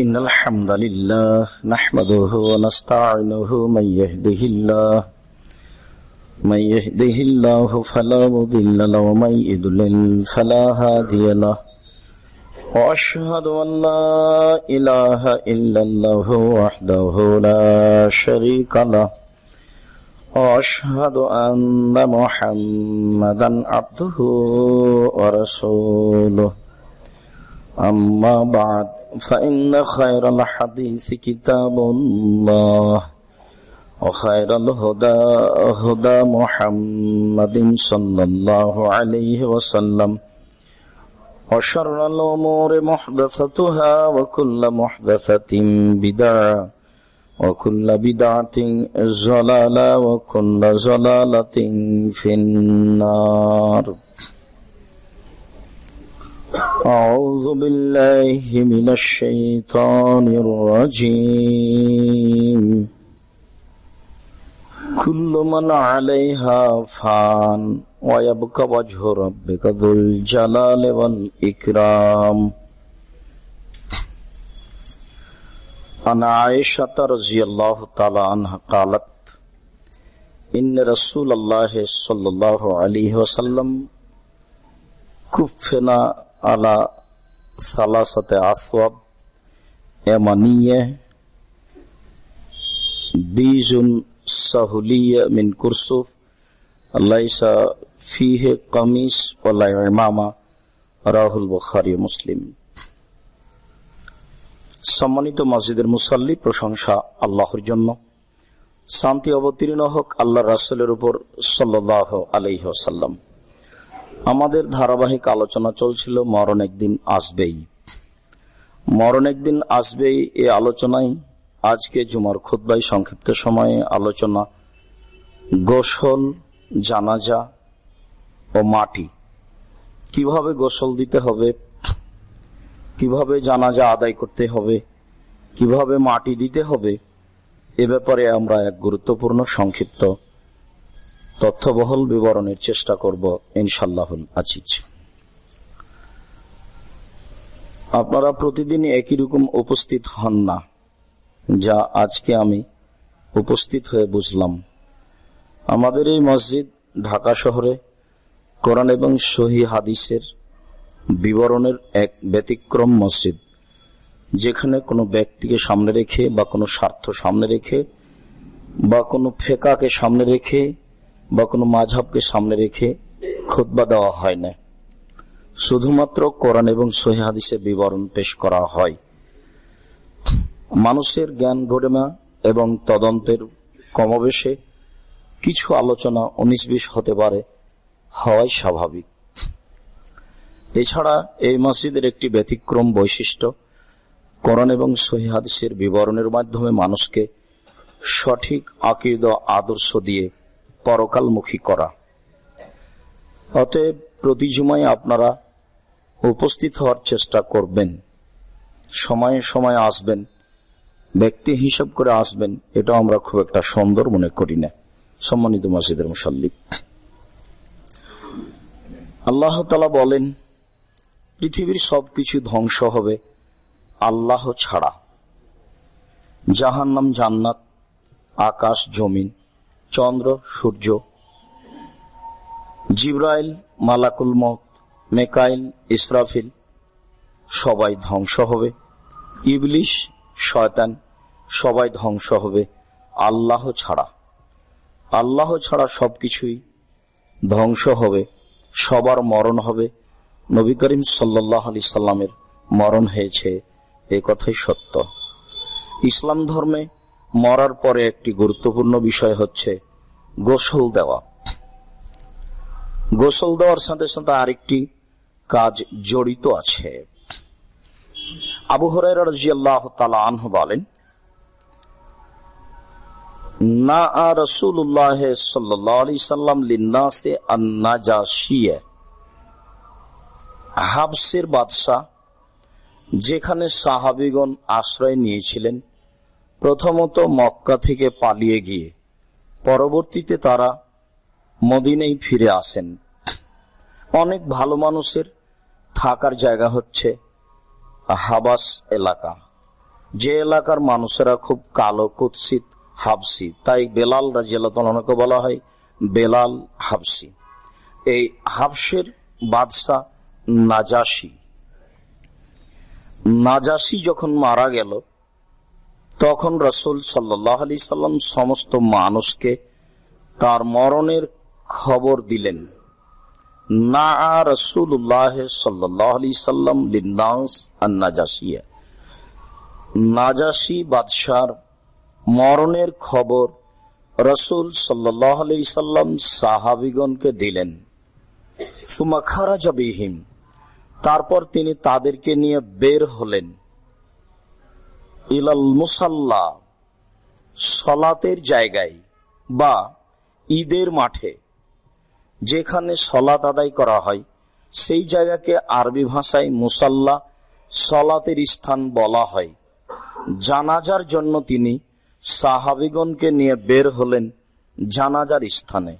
إن الحمد لله نحمده ونستعينه من يهده الله من يهده الله فلا مضل له ومن يضلل فلا هادي له وأشهد أن لا إله إلا الله وحده لا شريك له وأشهد أن محمدا عبده ورسوله أما بعد فإن خير الحديث كتاب الله وخير الهدى هدى محمد صلى الله عليه وسلم وشر الأمور محدثتها وكل محدثة بدعة وكل بدعة زلالة وكل زلالة في النار. أعوذ بالله من الشيطان الرجيم. كل من عليها فان ويبقى وجه ربك ذو الجلال والإكرام. عن عائشة رضي الله تعالى عنها قالت، إن رسول الله صلى الله عليه وسلم كفنا আলা সালাসতে আসওয়াব, এমানিয়ে বিজুন সাহুলিয়া মিন কুরসুফ, লাইসা ফিহে ও লাই ইমামা, রাহুল বখারি মুসলিম। সম্মানিত মসজিদের মুসল্লি, প্রশংসা আল্লাহর জন্য। শান্তি অবতীর্ণ হোক আল্লাহ রাসুলের উপর সাল্লাহ আলহ্লাম আমাদের ধারাবাহিক আলোচনা চলছিল মরণ একদিন আসবেই। মরণ একদিন আসবেই এ আলোচনায়। আজকে জুমার খুদ্াই সংক্ষিপ্ত সময়ে আলোচনা, গোসল, জানাজা ও মাটি। কীভাবে গোসল দিতে হবে? কীভাবে জানাজা আদায় করতে হবে? কীভাবে মাটি দিতে হবে? এ ব্যাপারে আমরা এক গুরুত্বপূর্ণ সংক্ষিপ্ত তথ্যবহল বিবরণের চেষ্টা করব ইনশাল্লাহুল আজিজ। আপনারা প্রতিদিন একই রকম উপস্থিত হন না, যা আজকে আমি উপস্থিত হয়ে বুঝলাম। আমাদের এই মসজিদ ঢাকা শহরে কোরআন এবং সহি হাদিসের বিবরণের এক ব্যতিক্রম মসজিদ, যেখানে কোনো ব্যক্তিকে সামনে রেখে বা কোনো স্বার্থ সামনে রেখে বা কোনো ফেকাকে সামনে রেখে বা কোনো মাঝহবকে সামনে রেখে খুতবা দেওয়া হয় না। শুধুমাত্র কোরআন এবং সহি হাদিসের বিবরণ পেশ করা হয়। মানুষের জ্ঞান ঘটেমা এবং তদন্তের কমবেশে কিছু আলোচনা উনিশ বিশ হতে পারে হওয়াই স্বাভাবিক। এছাড়া এই মসজিদের একটি ব্যতিক্রম বৈশিষ্ট্য করণ এবং সহিহাদিসের বিবরণের মাধ্যমে মানুষকে সঠিক আকিদ, আদর্শ দিয়ে পরকালমুখী করা। অতএব প্রতি জুমায় আপনারা উপস্থিত হওয়ার চেষ্টা করবেন। সময়ে সময়ে আসবেন। ব্যক্তি হিসাব করে আসবেন। এটা আমরা খুব একটা সুন্দর মনে করি না। সম্মানিত মসজিদের মুসল্লিক আল্লাহ তালা বলেন, পৃথিবীর সবকিছু ধ্বংস হবে আল্লাহ ছাড়া। জাহান্নাম, জান্নাত, আকাশ, জমিন চন্দ্র, সূর্য। জিব্রাইল, মালাকুল মত মেকাইল, ইসরাফিল, সবাই ধ্বংস হবে। ইবলিশ, শয়তান, সবাই ধ্বংস হবে। আল্লাহ ছাড়া। আল্লাহ ছাড়া সবকিছুই ধ্বংস হবে। সবার মরণ হবে। নবী করিম সাল্লাহ আলি সাল্লামের মরণ হয়েছে। এ কথাই সত্য। ইসলাম ধর্মে মরার পরে একটি গুরুত্বপূর্ণ বিষয় হচ্ছে গোসল দেওয়া। গোসল দেওয়ার সাথে সাথে আরেকটি কাজ জড়িত আছে। আবু হরাই রাজিয়াল্লাহ তালা আনহ বলেন, না হাবসের বাদশাহ, যেখানে সাহাবিগণ আশ্রয় নিয়েছিলেন প্রথমত মক্কা থেকে পালিয়ে গিয়ে পরবর্তীতে তারা মদিনেই ফিরে আসেন। অনেক ভালো মানুষের থাকার জায়গা হচ্ছে হাবাস এলাকা। যে এলাকার মানুষেরা খুব কালো, কুৎসিত, হাবসি। তাই বেলাল রাজিয়ালকে বলা হয় বেলাল হাবসি। এই হাবসের বাদশাহ নাজাসি। নাজাসি যখন মারা গেল তখন রসুল সাল্লাহ আলি সাল্লাম সমস্ত মানুষকে তার মরণের খবর দিলেন। না রসুল্লাহ সাল্লাহ আলি সাল্লাম লিন্নাস নাজাসিয়া নাজাসি বাদশার মরণের খবর রসুল সাল্লাহ আলি সাল্লাম সাহাবিগণকে দিলেন। সুমাখারা জবিহিম তারপর তিনি তাদেরকে নিয়ে বের হলেন। ইলাল মুসাল্লা, সলাতের জায়গায় বা ঈদের মাঠে, যেখানে সলাত আদায় করা হয়, সেই জায়গাকে আরবি ভাষায় মুসাল্লা সলাতের স্থান বলা হয়। জানাজার জন্য তিনি সাহাবিগণকে নিয়ে বের হলেন জানাজার স্থানে।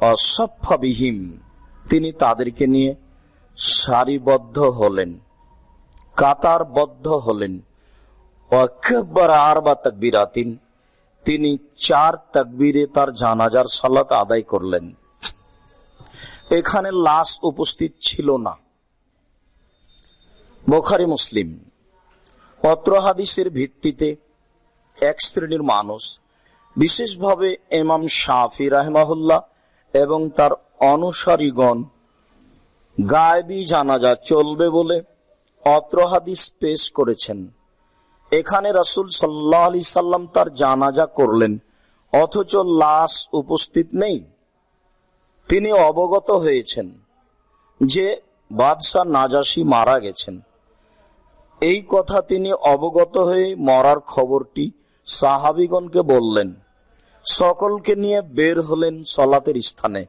অসফাবিহীম তিনি তাদেরকে নিয়ে সারিবদ্ধ হলেন, কাতারবদ্ধ হলেন। তিনি চার তাকবিরে তার জানাজার সালাত আদায় করলেন। এখানে লাশ উপস্থিত ছিল না। বোখারি মুসলিম পত্র হাদিসের ভিত্তিতে এক শ্রেণির মানুষ, বিশেষভাবে এমাম শাফি রাহমাহুল্লাহ এবং তার অনুসারীগণ গায়েবী জানাজা চলবে বলে অত্র হাদিস পেশ করেছেন। এখানে রাসুল সাল্লাহ আলি সাল্লাম তার জানাজা করলেন, অথচ লাশ উপস্থিত নেই। তিনি অবগত হয়েছেন যে বাদশাহ নাজাসি মারা গেছেন। এই কথা তিনি অবগত হয়ে মরার খবরটি সাহাবিগণকে বললেন। সকলকে নিয়ে বের হলেন সলাতের স্থানে।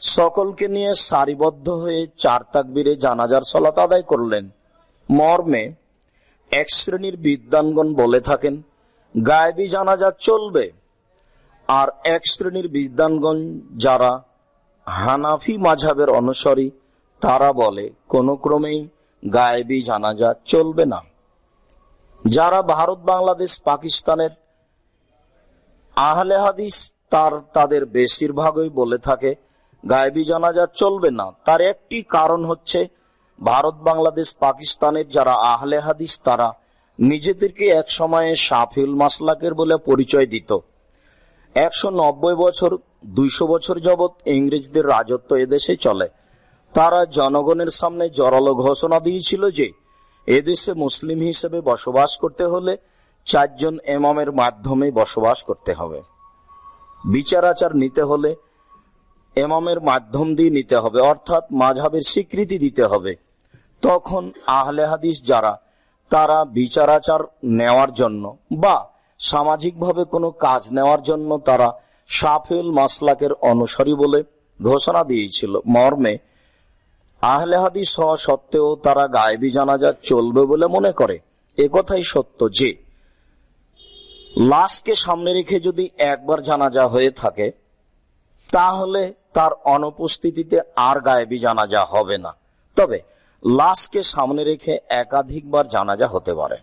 সকলকে নিয়ে সারিবদ্ধ হয়ে চার তাকবিরে জানাজার সলাত আদায় করলেন। মর্মে এক শ্রেণির বিদ্যানগণ বলে থাকেন, গায়েবী জানাজা চলবে। আর এক শ্রেণির বিদ্যানগণ যারা হানাফি মাঝাবের অনুসরী, তারা বলে, কোনো ক্রমেই গায়েবী জানাজা চলবে না। যারা ভারত, বাংলাদেশ, পাকিস্তানের আহলে হাদিস, তার তাদের বেশিরভাগই বলে থাকে, গায়েবী জানাজা চলবে না। তার একটি কারণ হচ্ছে ভারত, বাংলাদেশ, পাকিস্তানের যারা আহলে হাদিস, তারা নিজেদেরকে এক সময়ে সাফিউল মাসলাকের বলে পরিচয় দিত। একশো নব্বই বছর, দুইশো বছর যাবৎ ইংরেজদের রাজত্ব এদেশে চলে। তারা জনগণের সামনে জরালো ঘোষণা দিয়েছিল যে, এদেশে মুসলিম হিসেবে বসবাস করতে হলে চারজন এমামের মাধ্যমে বসবাস করতে হবে। বিচার আচার নিতে হলে এমামের মাধ্যম দিয়ে নিতে হবে, অর্থাৎ মাঝাবের স্বীকৃতি দিতে হবে। তখন আহলে হাদিস যারা, তারা বিচারাচার নেওয়ার জন্য বা সামাজিকভাবে কোনো কাজ নেওয়ার জন্য তারা সাফেল মাসলাকের অনুসারী বলে ঘোষণা দিয়েছিল। মর্মে আহলে হাদিস হওয়া সত্ত্বেও তারা গায়েবী জানাজা চলবে বলে মনে করে। একথাই সত্য যে, লাশকে সামনে রেখে যদি একবার জানাজা হয়ে থাকে, তাহলে তার অনুপস্থিতিতে আর গায়েবী জানাজা হবে না। তবে লাশকে সামনে রেখে একাধিকবার জানাজা হতে পারে।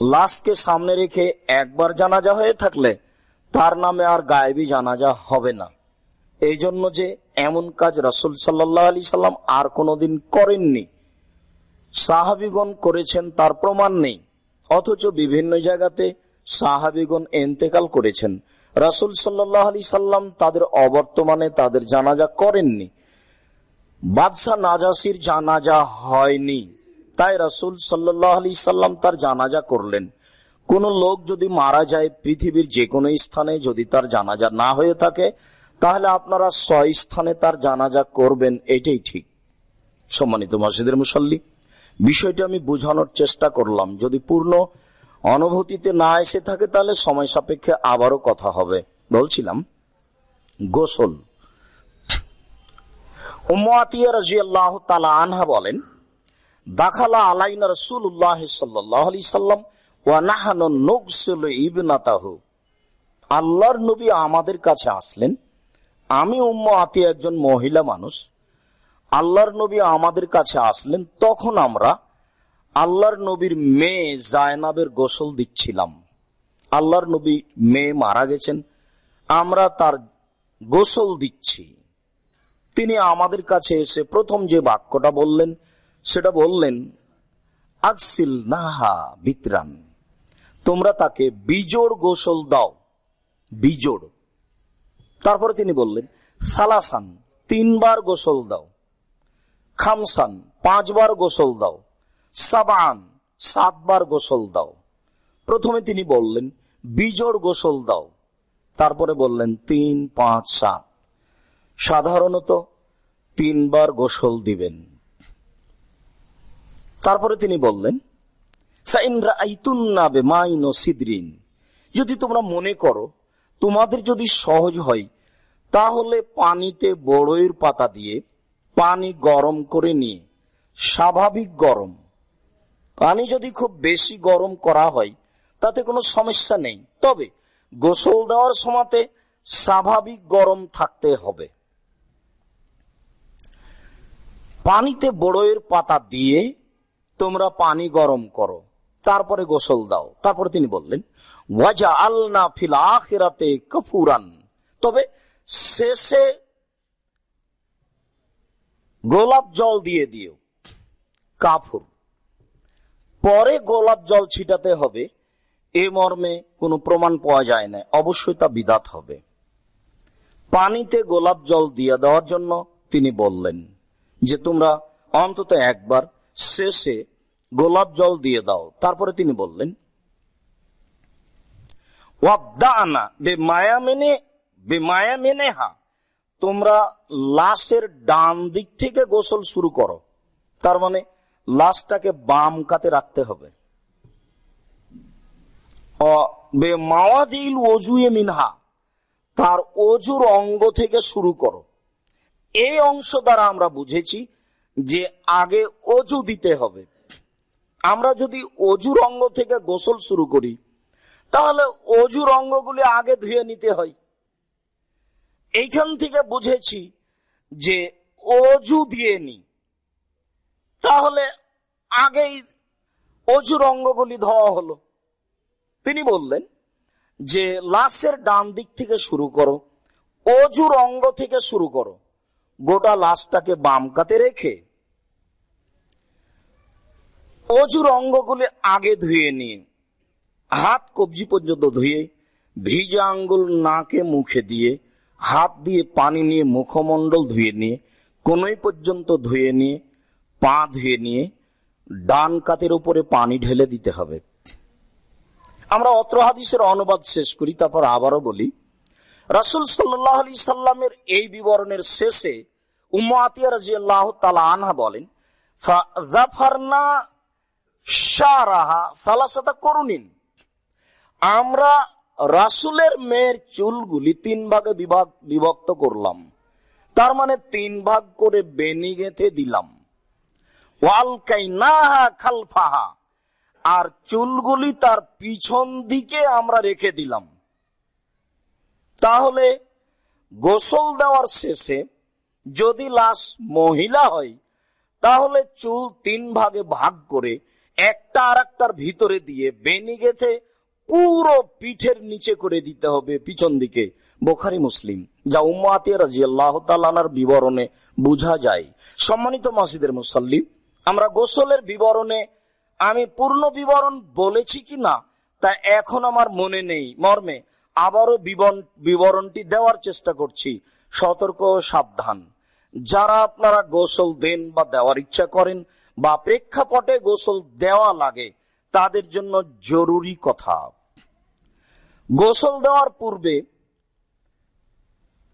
লাশকে সামনে রেখে একবার জানাজা হয়ে থাকলে তার নামে আর গায়েবী জানাজা হবে না। এই জন্য যে এমন কাজ রসুল সাল্লাহ আলি সাল্লাম আর কোনোদিন করেননি। সাহাবিগণ করেছেন তার প্রমাণ নেই, অথচ বিভিন্ন জায়গাতে সাহাবিগণ এন্তেকাল করেছেন। রাসুল সাল্লাহ আলি সাল্লাম তাদের অবর্তমানে তাদের জানাজা করেননি। বাদশাহ নাজাসির জানাজা হয়নি। তাই রাসুল সাল্লাহ আলি সাল্লাম তার জানাজা করলেন। কোন লোক যদি মারা যায় পৃথিবীর যে কোনো স্থানে যদি তার জানাজা না হয়ে থাকে, তাহলে আপনারা স্থানে তার জানাজা করবেন, এটাই ঠিক। সম্মানিত মসজিদের মুসল্লি, বিষয়টি আমি বোঝানোর চেষ্টা করলাম। যদি পূর্ণ অনুভূতিতে না এসে থাকে, তাহলে সময় সাপেক্ষে আবারও কথা হবে। বলছিলাম, গোসল। আনহা বলেন, দাখালা আলাইনা রসুল্লাহ সাল্লাহ আলি সাল্লাম আল্লাহর নবী আমাদের কাছে আসলেন। আমি উম্ম আতি একজন মহিলা মানুষ। আল্লাহর নবী আমাদের কাছে আসলেন। তখন আমরা আল্লাহর নবীর মেয়ে জায়নাবের গোসল দিচ্ছিলাম। আল্লাহর নবী মেয়ে মারা গেছেন। আমরা তার গোসল দিচ্ছি। তিনি আমাদের কাছে এসে প্রথম যে বাক্যটা বললেন, সেটা বললেন, আকসিল নাহা বিত্রান। তোমরা তাকে বিজোড় গোসল দাও। বিজোড়। তারপরে তিনি বললেন, সালাসান, তিনবার গোসল দাও। খামসান, পাঁচবার গোসল দাও। সাবান, সাতবার গোসল দাও। প্রথমে তিনি বললেন, বিজোড় গোসল দাও। তারপরে বললেন, তিন, পাঁচ, সাত। সাধারণত তিনবার গোসল দিবেন। তারপরে তিনি বললেন সিদ্রিন। যদি তোমরা মনে করো, তোমাদের যদি সহজ হয়, তাহলে পানিতে বড়ইয়ের পাতা দিয়ে পানি গরম করে নিয়ে, স্বাভাবিক গরম। পানি যদি খুব বেশি গরম করা হয়, তাতে কোনো সমস্যা নেই। তবে গোসল দেওয়ার সময়তে স্বাভাবিক গরম থাকতে হবে। পানিতে বড়ইয়ের পাতা দিয়ে তোমরা পানি গরম করো। তারপরে গোসল দাও। তারপরে তিনি বললেন ওয়াজা আলনা ফিল আখেরাতে কফুরান। তবে শেষে গোলাপ জল দিয়ে দিও, কাফুর। পরে গোলাপ জল ছিটাতে হবে। এ মর্মে কোনো প্রমাণ পাওয়া যায় না। অবশ্যই তা বিদাত হবে। পানিতে গোলাপ জল দিয়ে দেওয়ার জন্য তিনি বললেন যে তোমরা অন্তত একবার শেষে গোলাপ জল দিয়ে দাও। তারপরে তিনি বললেন মায়া মেনে বে মায়া মেনে তোমরা লাশের ডান দিক থেকে গোসল শুরু করো। তার মানে লাশটাকে বাম কাতে রাখতে হবে। বে মাওয়াদিল অজুয়ে মিনহা, তার অজুর অঙ্গ থেকে শুরু করো। এই অংশ দ্বারা আমরা বুঝেছি যে আগে অজু দিতে হবে। আমরা যদি অজুর অঙ্গ থেকে গোসল শুরু করি, তাহলে অজুর অঙ্গগুলি আগে ধুয়ে নিতে হয়। এইখান থেকে বুঝেছি যে অজু দিয়ে নি তাহলে আগেই অজুর অঙ্গগুলি ধোয়া হলো। তিনি বললেন যে লাশের ডান দিক থেকে শুরু করো, অজুর অঙ্গ থেকে শুরু করো। গোটা লাশটাকে বাম কাতে রেখে অজুর অঙ্গগুলি আগে ধুয়ে নিয়ে, হাত কবজি পর্যন্ত ধুয়ে, ভিজা আঙ্গুল নাকে মুখে দিয়ে, হাত দিয়ে পানি নিয়ে মুখমণ্ডল ধুয়ে নিয়ে কোনই পর্যন্ত ধুয়ে নিয়ে, পা ধুয়ে নিয়ে ডান কাতের উপরে পানি ঢেলে দিতে হবে। আমরা অত্র হাদিসের অনুবাদ শেষ করি, তারপর আবারও বলি রাসুল সাল্লাহ আলি সাল্লামের এই বিবরণের শেষে উম্মাতিয়া রাজি আল্লাহ তালা আনহা বলেন জাফারনা করুনিন। আমরা রাসুলের মেয়ের চুলগুলি তিন ভাগে বিভাগ, বিভক্ত করলাম। তার মানে তিন ভাগ করে বেনি গেঁথে দিলাম। খালফাহা। আর চুলগুলি তার পিছন দিকে আমরা রেখে দিলাম। তাহলে গোসল দেওয়ার শেষে যদি লাশ মহিলা হয়, তাহলে চুল তিন ভাগে ভাগ করে একটা আর একটার ভিতরে দিয়ে বেনি গেথে পুরো পিঠের নিচে করে দিতে হবে পিছন দিকে। বোখারি মুসলিম। যা উম্মাতিয়া বিবরণে বোঝা যায়। সম্মানিত মসজিদের মুসল্লি, আমরা গোসলের বিবরণে আমি পূর্ণ বিবরণ বলেছি কি না তা এখন আমার মনে নেই, মর্মে। আবারও বিবরণটি দেওয়ার চেষ্টা করছি। সতর্ক সাবধান। যারা আপনারা গোসল দেন বা দেওয়ার ইচ্ছা করেন বা প্রেক্ষাপটে গোসল দেওয়া লাগে, তাদের জন্য জরুরি কথা। গোসল দেওয়ার পূর্বে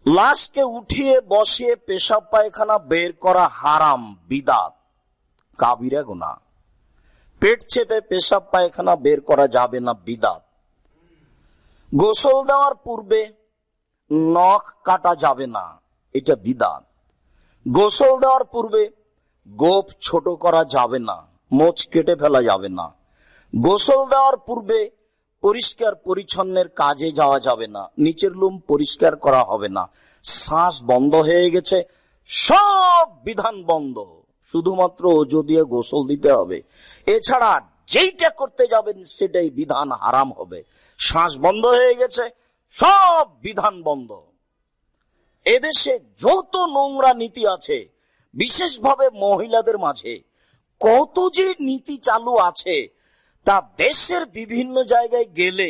লাশকে উঠিয়ে বসিয়ে পেশাব পায়খানা বের করা হারাম, বিদাত, কাবিরা গোনা পেট চেপে পেশাব পায়খানা বের করা যাবে না, বিদাত। গোসল দেওয়ার পূর্বে নখ কাটা যাবে না, এটা বিদাত গোসল দেওয়ার পূর্বে গোপ ছোট করা যাবে না, মোচ কেটে ফেলা যাবে না। গোসল দেওয়ার পূর্বে পরিষ্কার পরিচ্ছন্নের কাজে যাওয়া যাবে না, নিচের লুম পরিষ্কার করা হবে না। শ্বাস বন্ধ হয়ে গেছে, সব বিধান বন্ধ। শুধুমাত্র ওজো দিয়ে গোসল দিতে হবে। এছাড়া যেইটা করতে যাবেন সেটাই বিধান হারাম হবে। শ্বাস বন্ধ হয়ে গেছে, সব বিধান বন্ধ। এদেশে যত নোংরা নীতি আছে, বিশেষভাবে মহিলাদের মাঝে, কত যে নীতি চালু আছে, তা দেশের বিভিন্ন জায়গায় গেলে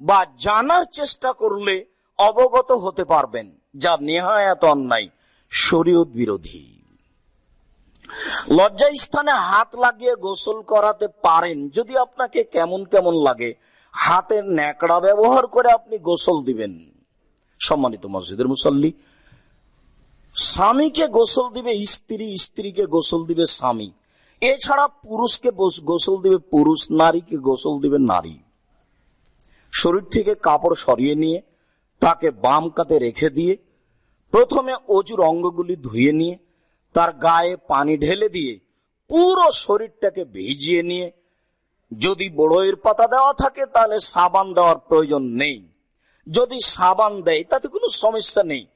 বা জানার চেষ্টা করলে অবগত হতে পারবেন, যা নেহায়াত অন্যায়, শরীয়ত বিরোধী। লজ্জা স্থানে হাত লাগিয়ে গোসল করাতে পারেন, যদি আপনাকে কেমন কেমন লাগে হাতের ন্যাকড়া ব্যবহার করে আপনি গোসল দিবেন। সম্মানিত মসজিদের মুসল্লি, স্বামীকে গোসল দিবে, স্ত্রী, স্ত্রীকে গোসল দিবে স্বামী। এছাড়া পুরুষকে গোসল দিবে পুরুষ, নারীকে গোসল দিবে নারী। শরীর থেকে কাপড় সরিয়ে নিয়ে, তাকে বাম কাতে রেখে দিয়ে, প্রথমে অজুর অঙ্গগুলি ধুয়ে নিয়ে, তার গায়ে পানি ঢেলে দিয়ে, পুরো শরীরটাকে ভিজিয়ে নিয়ে যদি বড়ইয়ের পাতা দেওয়া থাকে, তাহলে সাবান দেওয়ার প্রয়োজন নেই। যদি সাবান দেয়, তাতে কোনো সমস্যা নেই।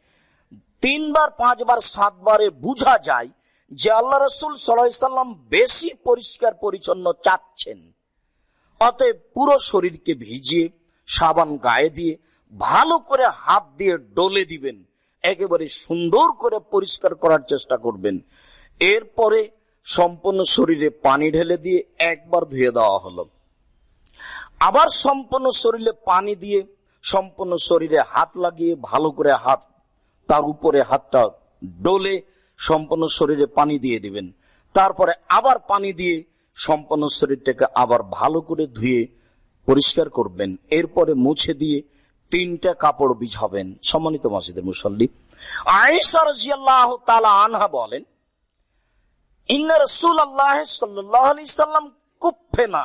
তিনবার, পাঁচবার, সাতবারে বুঝা যায় যে আল্লাহ রসুল সাল্লাম বেশি পরিষ্কার, পরিচ্ছন্ন চাচ্ছেন। অতএব পুরো শরীরকে ভিজিয়ে, সাবান গায়ে দিয়ে, ভালো করে হাত দিয়ে ডলে দিবেন। একেবারে সুন্দর করে পরিষ্কার করার চেষ্টা করবেন। এরপরে সম্পূর্ণ শরীরে পানি ঢেলে দিয়ে একবার ধুয়ে দেওয়া হলো। আবার সম্পূর্ণ শরীরে পানি দিয়ে সম্পূর্ণ শরীরে হাত লাগিয়ে ভালো করে হাত, তার উপরে হাতটা ডলে সম্পূর্ণ শরীরে পানি দিয়ে দিবেন। তারপরে আবার পানি দিয়ে সম্পূর্ণ শরীরটাকে আবার ভালো করে ধুয়ে পরিষ্কার করবেন। এরপরে মুছে দিয়ে তিনটা কাপড় বিছাবেন। সম্মানিত মসজিদের মুসল্লি। আয়েশা রাজিয়াল্লাহ তালা আনহা বলেন ইন্না রসুল আল্লাহ সাল্লাম কুফেনা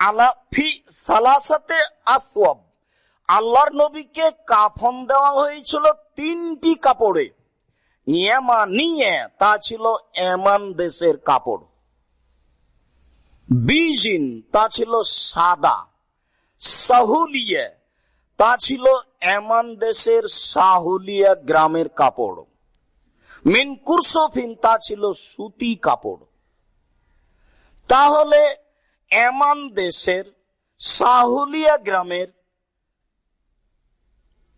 আলা ফি সালাসাতে আসওয়াব। আল্লাহর নবীকে কাফন দেওয়া হয়েছিল তিনটি কাপড়ে। ইয়ামা নিয়ে তা ছিল এমান দেশের কাপড়। বিজিন তা ছিল সাদা। সাহুলিয়া তা ছিল এমান দেশের সাহুলিয়া গ্রামের কাপড়। মিন কুরসফিন, তা ছিল সুতি কাপড়। তাহলে এমান দেশের সাহুলিয়া গ্রামের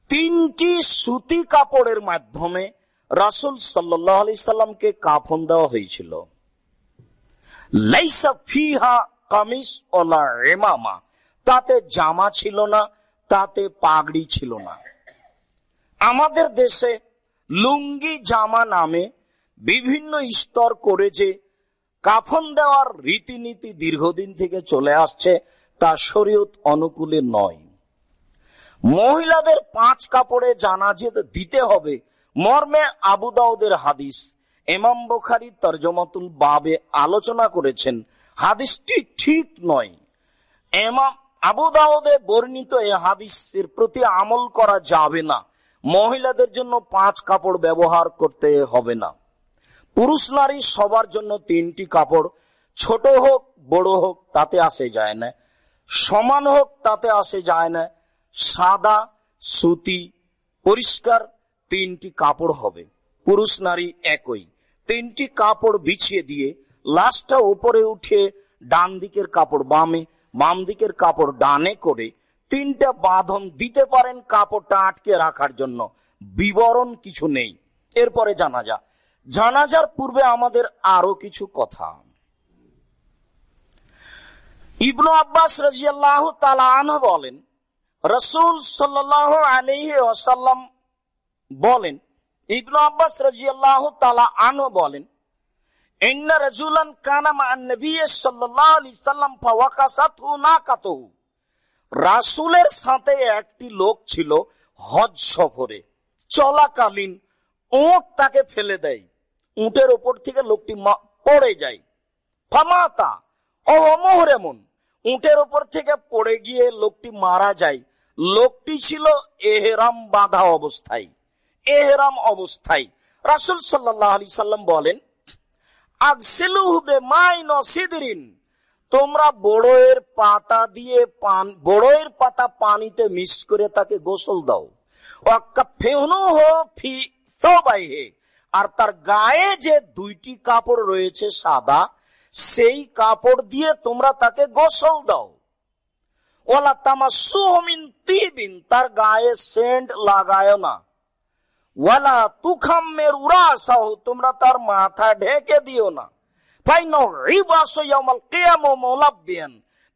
তিনটি সুতি কাপড়ের মাধ্যমে রাসুল সাল্লাহ আলি সাল্লামকে কাফন দেওয়া হয়েছিল। কামিস ওলা তাতে জামা ছিল না, তাতে পাগড়ি ছিল না। আমাদের দেশে লুঙ্গি জামা নামে বিভিন্ন স্তর করে যে কাফন দেওয়ার রীতিনীতি দীর্ঘদিন থেকে চলে আসছে, তা শরীয়ত অনুকূলে নয়। মহিলাদের পাঁচ কাপড়ে জানাজে দিতে হবে, মর্মে আবু দাউদের হাদিস। এমাম বোখারি তর্জমাতুল বাবে আলোচনা করেছেন, হাদিসটি ঠিক নয়। এমাম আবু দাউদে বর্ণিত এ হাদিসের প্রতি আমল করা যাবে না। মহিলাদের জন্য পাঁচ কাপড় ব্যবহার করতে হবে না। পুরুষ নারী সবার জন্য তিনটি কাপড়, ছোট হোক, বড় হোক, তাতে আসে যায় না। সমান হোক, তাতে আসে যায় না। সাদা, সুতি, পরিষ্কার তিনটি কাপড় হবে। পুরুষ নারী একই। তিনটি কাপড় বিছিয়ে দিয়ে লাশটা উপরে উঠে ডান দিকের কাপড় বামে বাম দিকের কাপড় ডানে করে তিনটা বাঁধন দিতে পারেন কাপড়টা আটকে রাখার জন্য। বিবরণ কিছু নেই। এরপরে জানাজা। জানাজার পূর্বে আমাদের আরও কিছু কথা। ইবনু আব্বাস রাজিয়াল্লাহ তালান বলেন, রসুল সাল্লাহ আলহি ওসাল্লাম বলেন, ইবনু আব্বাস রাজিয়াল্লাহ তালা আনো বলেন, ইন্না রাজুলান কানা মা নবী সাল্লাল্লাহু আলাইহি সাল্লাম ফাওয়াকাসাতহু নাকাতুহু। রাসূলের সাথে একটি লোক ছিল হজ সফরে। চলাকালীন উট তাকে ফেলে দেয়। উটের ওপর থেকে লোকটি পড়ে যায়। ফামাতা, ও অমোহরেমন, উটের ওপর থেকে পড়ে গিয়ে লোকটি মারা যায়। লোকটি ছিল এহেরাম বাঁধা অবস্থায়। এহেরাম অবস্থায়। রাসুল সাল্লাহ আলি সাল্লাম বলেন তোমরা বড়য়ের পাতা দিয়ে পান বড়য়ের পাতা পানিতে মিক্স করে তাকে গোসল দাও। আর তার গায়ে যে দুইটি কাপড় রয়েছে সাদা, সেই কাপড় দিয়ে তোমরা তাকে গোসল দাও। ওলা তামা সুহমিন তিবিন, তার গায়ে সেন্ট লাগায় না। ওয়ালা তুখাম্মের উরাসাহ তোমরা তার মাথা ঢেকে দিও না।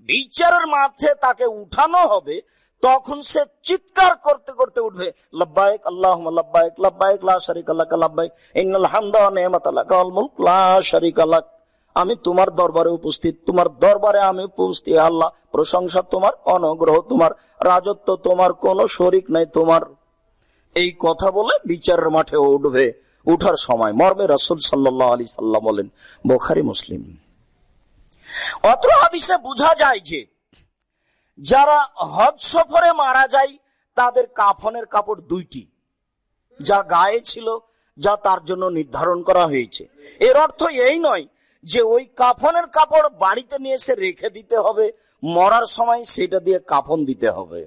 বিচারের মাঠে তাকে উঠানো হবে, তখন সে চিৎকার করতে করতে উঠবে, লব্বাইক আল্লাহ লব্বাইক লব্বাইক, লা শারিক আল্লাহ লব্বাইক, ইন্নাল হামদা নিয়ামাত আল্লাহ কাল মুলক, লা শারিক আল্লাহ আমি তোমার দরবারে উপস্থিত, তোমার দরবারে আমি উপস্থিত আল্লাহ, প্রশংসা তোমার, অনুগ্রহ তোমার, রাজত্ব তোমার, কোন শরিক নাই তোমার। এই কথা বলে বিচারের মাঠে উঠবে। উঠার সময়, মর্মে রসুল সাল্লাহ আলী সাল্লাম বলেন, বোখারি মুসলিম। অত্র হাদিসে বোঝা যায় যে, যারা হজ সফরে মারা যায়, তাদের কাফনের কাপড় দুইটি। যা গায়ে ছিল, যা তার জন্য নির্ধারণ করা হয়েছে। এর অর্থ এই নয় যে ওই কাফনের কাপড় বাড়িতে নিয়ে এসে রেখে দিতে হবে, মরার সময় সেটা দিয়ে কাফন দিতে হবে।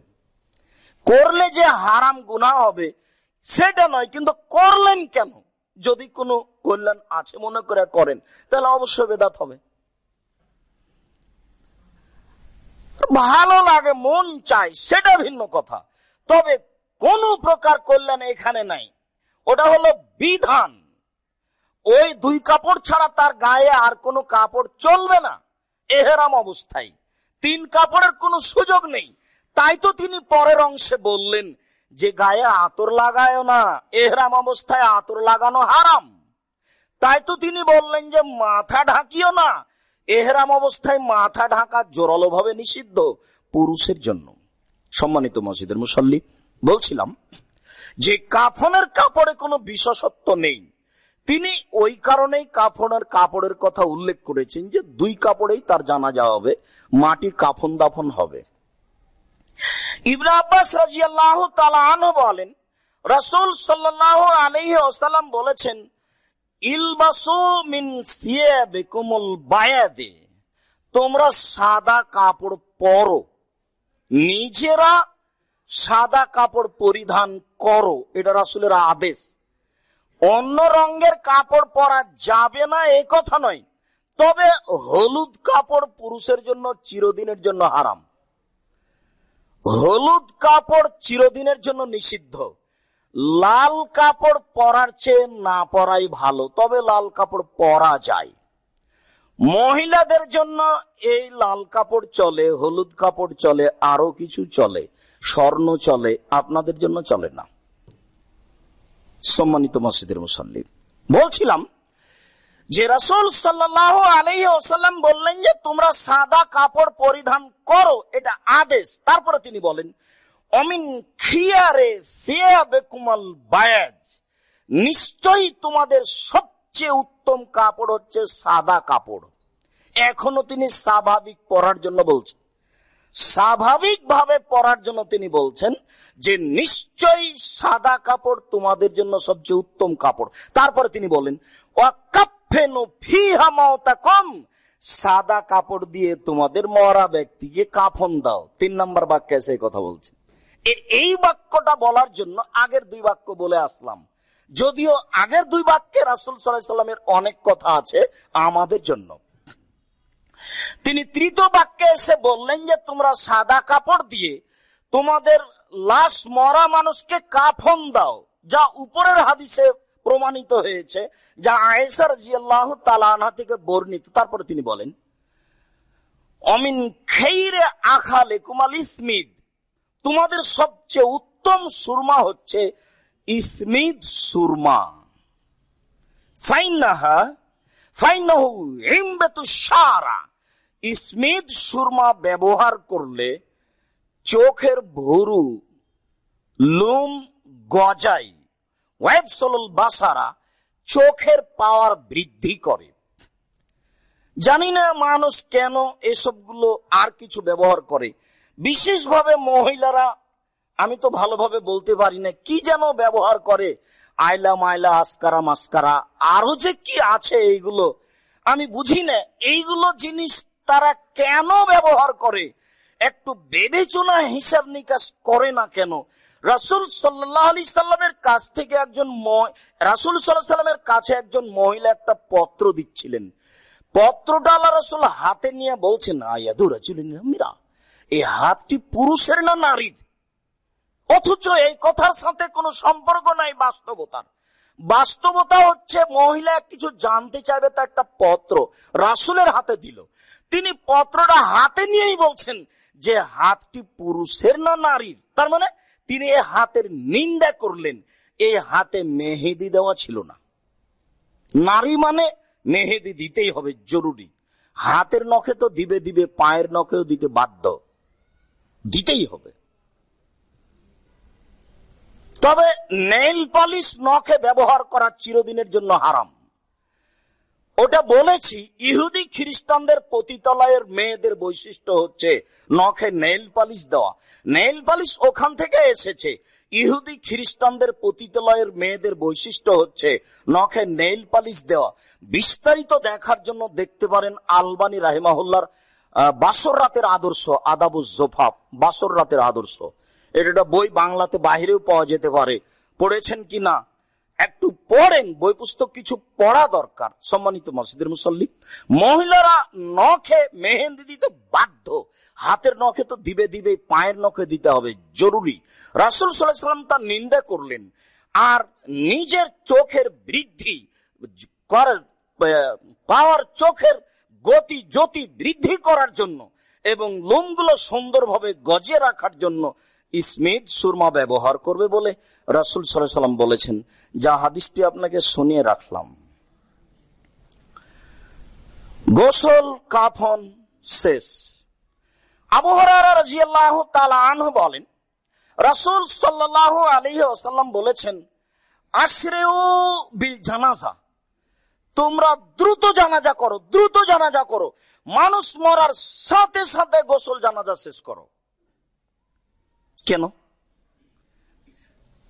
করলে যে হারাম গুণা হবে, সেটা নয়, কিন্তু করলেন কেন? যদি কোনো কল্যাণ আছে মনে করে করেন, তাহলে অবশ্যই বেদাত হবে। ভালো লাগে, মন চাই সেটা ভিন্ন কথা। তবে কোন প্রকার কল্যাণ এখানে নাই। ওটা হলো বিধান। ওই দুই কাপড় ছাড়া তার গায়ে আর কোনো কাপড় চলবে না। এহেরাম অবস্থায়। তিন কাপড়ের কোনো সুযোগ নেই। তাই তো তিনি পরের অংশে বললেন যে গায়ে আতর লাগায় না, এহরাম অবস্থায় আতর লাগানো হারাম। তাই তো তিনি বললেন যে মাথা ঢাকিও না, এহরাম অবস্থায় মাথা ঢাকা জোরালো ভাবে নিষিদ্ধ পুরুষের জন্য। সম্মানিত মসজিদের মুসল্লি, বলছিলাম যে কাফনের কাপড়ে কোনো বিশেষত্ব নেই। তিনি ওই কারণেই কাফনের কাপড়ের কথা উল্লেখ করেছেন যে দুই কাপড়েই তার জানা যাওয়া হবে, মাটি কাফন দাফন হবে। ইবরা আব্বাস রাজি আল্লাহ বলেন, রসুল সাল্লাহ আলহি ওসালাম বলেছেন, ইলবাসু মিন সিয়াবিকুমুল তোমরা সাদা কাপড় পরো, নিজেরা সাদা কাপড় পরিধান করো, এটা রাসুলের আদেশ। অন্য রঙের কাপড় পরা যাবে না, এ কথা নয়, তবে হলুদ কাপড় পুরুষের জন্য, চিরদিনের জন্য হারাম। হলুদ কাপড় চিরদিনের জন্য নিষিদ্ধ। লাল কাপড় পরার চেয়ে না পরাই ভালো, তবে লাল কাপড় পরা যায়। মহিলাদের জন্য এই লাল কাপড় চলে, হলুদ কাপড় চলে আরও কিছু চলে, স্বর্ণ চলে, আপনাদের জন্য চলে না। সম্মানিত মসজিদের মুসল্লি, বলছিলাম যে রাসুল সাল্লাহ আলহি ওসাল্লাম বললেন যে, তোমরা সাদা কাপড় পরিধান করো। এটা আদেশ। তারপরে তিনি বলেন, অমিন খিয়ারে বেকুমাল বায়াজ। নিশ্চয়ই তোমাদের সবচেয়ে উত্তম কাপড় হচ্ছে সাদা কাপড়। এখনও তিনি স্বাভাবিক পরার জন্য বলছেন। স্বাভাবিক ভাবে পরার জন্য তিনি বলছেন যে, নিশ্চয়ই সাদা কাপড় তোমাদের জন্য সবচেয়ে উত্তম কাপড়। তারপরে তিনি বলেন কম সাদা কাপড় দিয়ে তোমাদের মরা ব্যক্তিকে কাফন দাও। তিন নম্বর বাক্যে সেই কথা বলছে। এই বাক্যটা বলার জন্য আগের দুই বাক্য বলে আসলাম। যদিও আগের দুই বাক্যে রাসুল সাল্লামের অনেক কথা আছে আমাদের জন্য। তিনি তৃতীয় বাক্যে এসে বললেন যে, তোমরা সাদা কাপড় দিয়ে তোমাদের লাশ মরা মানুষকে কাফন দাও, যা উপরের হাদিসে প্রমাণিত হয়েছে যা আয়েসার জিয়াল্লাহ তালানা থেকে বর্ণিত। তারপরে তিনি বলেন, অমিন খেইরে আখালে কুমাল ইসমিদ। তোমাদের সবচেয়ে উত্তম সুরমা হচ্ছে ইসমিদ সুরমা। ফাইনাহা ফাইনাহু ইমবেতু সারা ইসমিদ সুরমা ব্যবহার করলে চোখের ভুরু, লুম গজাই বাসারা চোখের পাওয়ার বৃদ্ধি করে। জানি না মানুষ কেন এসবগুলো আর কিছু ব্যবহার করে। বিশেষভাবে মহিলারা, আমি তো ভালোভাবে বলতে পারি না কি যেন ব্যবহার করে। আয়লা মায়লা, আসকারা মাস্কারা আরও যে কি আছে এইগুলো, আমি বুঝি না এইগুলো জিনিস তারা কেন ব্যবহার করে? একটু বিবেচনা হিসাব নিকাশ করে না কেন? রাসুল সাল্লাহ আলি সাল্লামের কাছ থেকে একজন রাসুল সাল্লাহ সাল্লামের কাছে একজন মহিলা একটা পত্র দিচ্ছিলেন। পত্রটা আল্লাহ রাসুল হাতে নিয়ে বলছেন আয়াদুর মিরা এই হাতটি পুরুষের না নারীর? অথচ এই কথার সাথে কোনো সম্পর্ক নাই বাস্তবতার। বাস্তবতা হচ্ছে মহিলা কিছু জানতে চাইবে তা একটা পত্র রাসুলের হাতে দিল। তিনি পত্রটা হাতে নিয়েই বলছেন যে হাতটি পুরুষের না নারীর? তার মানে তিনি হাতের নিন্দা করলেন। এই হাতে মেহেদি দেওয়া ছিল না। নারী মানে মেহেদি দিতেই হবে, জরুরি। হাতের নখে তো দিবে দিবে, পায়ের নখেও দিতে বাধ্য। দিতেই হবে। তবে নেইল পালিশ নখে ব্যবহার করা চিরদিনের জন্য হারাম। ওটা বলেছি, ইহুদি খ্রিস্টানদের পতিতলায়ের মেয়েদের বৈশিষ্ট্য হচ্ছে নখে নেইল পালিশ দেওয়া। নেইল পালিশ ওখান থেকে এসেছে। ইহুদি খ্রিস্টানদের পতিতলয়ের মেয়েদের বৈশিষ্ট্য হচ্ছে নখে নেইল পালিশ দেওয়া। বিস্তারিত দেখার জন্য দেখতে পারেন আলবানি রাহেমাহুল্লার বাসর রাতের আদর্শ, আদাবু জোফাব, বাসর রাতের আদর্শ। এটা বই বাংলাতে বাহিরেও পাওয়া যেতে পারে। পড়েছেন কি না একটু পড়েন বই পুস্তক কিছু পড়া দরকার, সম্মানিত মসজিদের মুসল্লি। মহিলারা নখে মেহেন্দি দিতে বাধ্য। হাতের নখে তো দিবে দিবে, পায়ের নখে দিতে হবে, জরুরি। রাসুল সাল্লাম তার নিন্দা করলেন। আর নিজের চোখের বৃদ্ধি করার পাওয়ার চোখের গতি জ্যোতি বৃদ্ধি করার জন্য এবং লোমগুলো সুন্দরভাবে গজিয়ে রাখার জন্য স্মিথ সুরমা ব্যবহার করবে বলে রাসুল সাল্লাম বলেছেন। যা হাদিসটি আপনাকে শুনিয়ে রাখলাম। গোসল কাফন শেষ। আবহাওয়ার বলেন, রাসুল সাল্লাহ আলী আসাল্লাম বলেছেন আশ্রেয় বিল জানাজা। তোমরা দ্রুত জানাজা করো, দ্রুত জানাজা করো। মানুষ মরার সাথে সাথে গোসল জানাজা শেষ করো। কেন?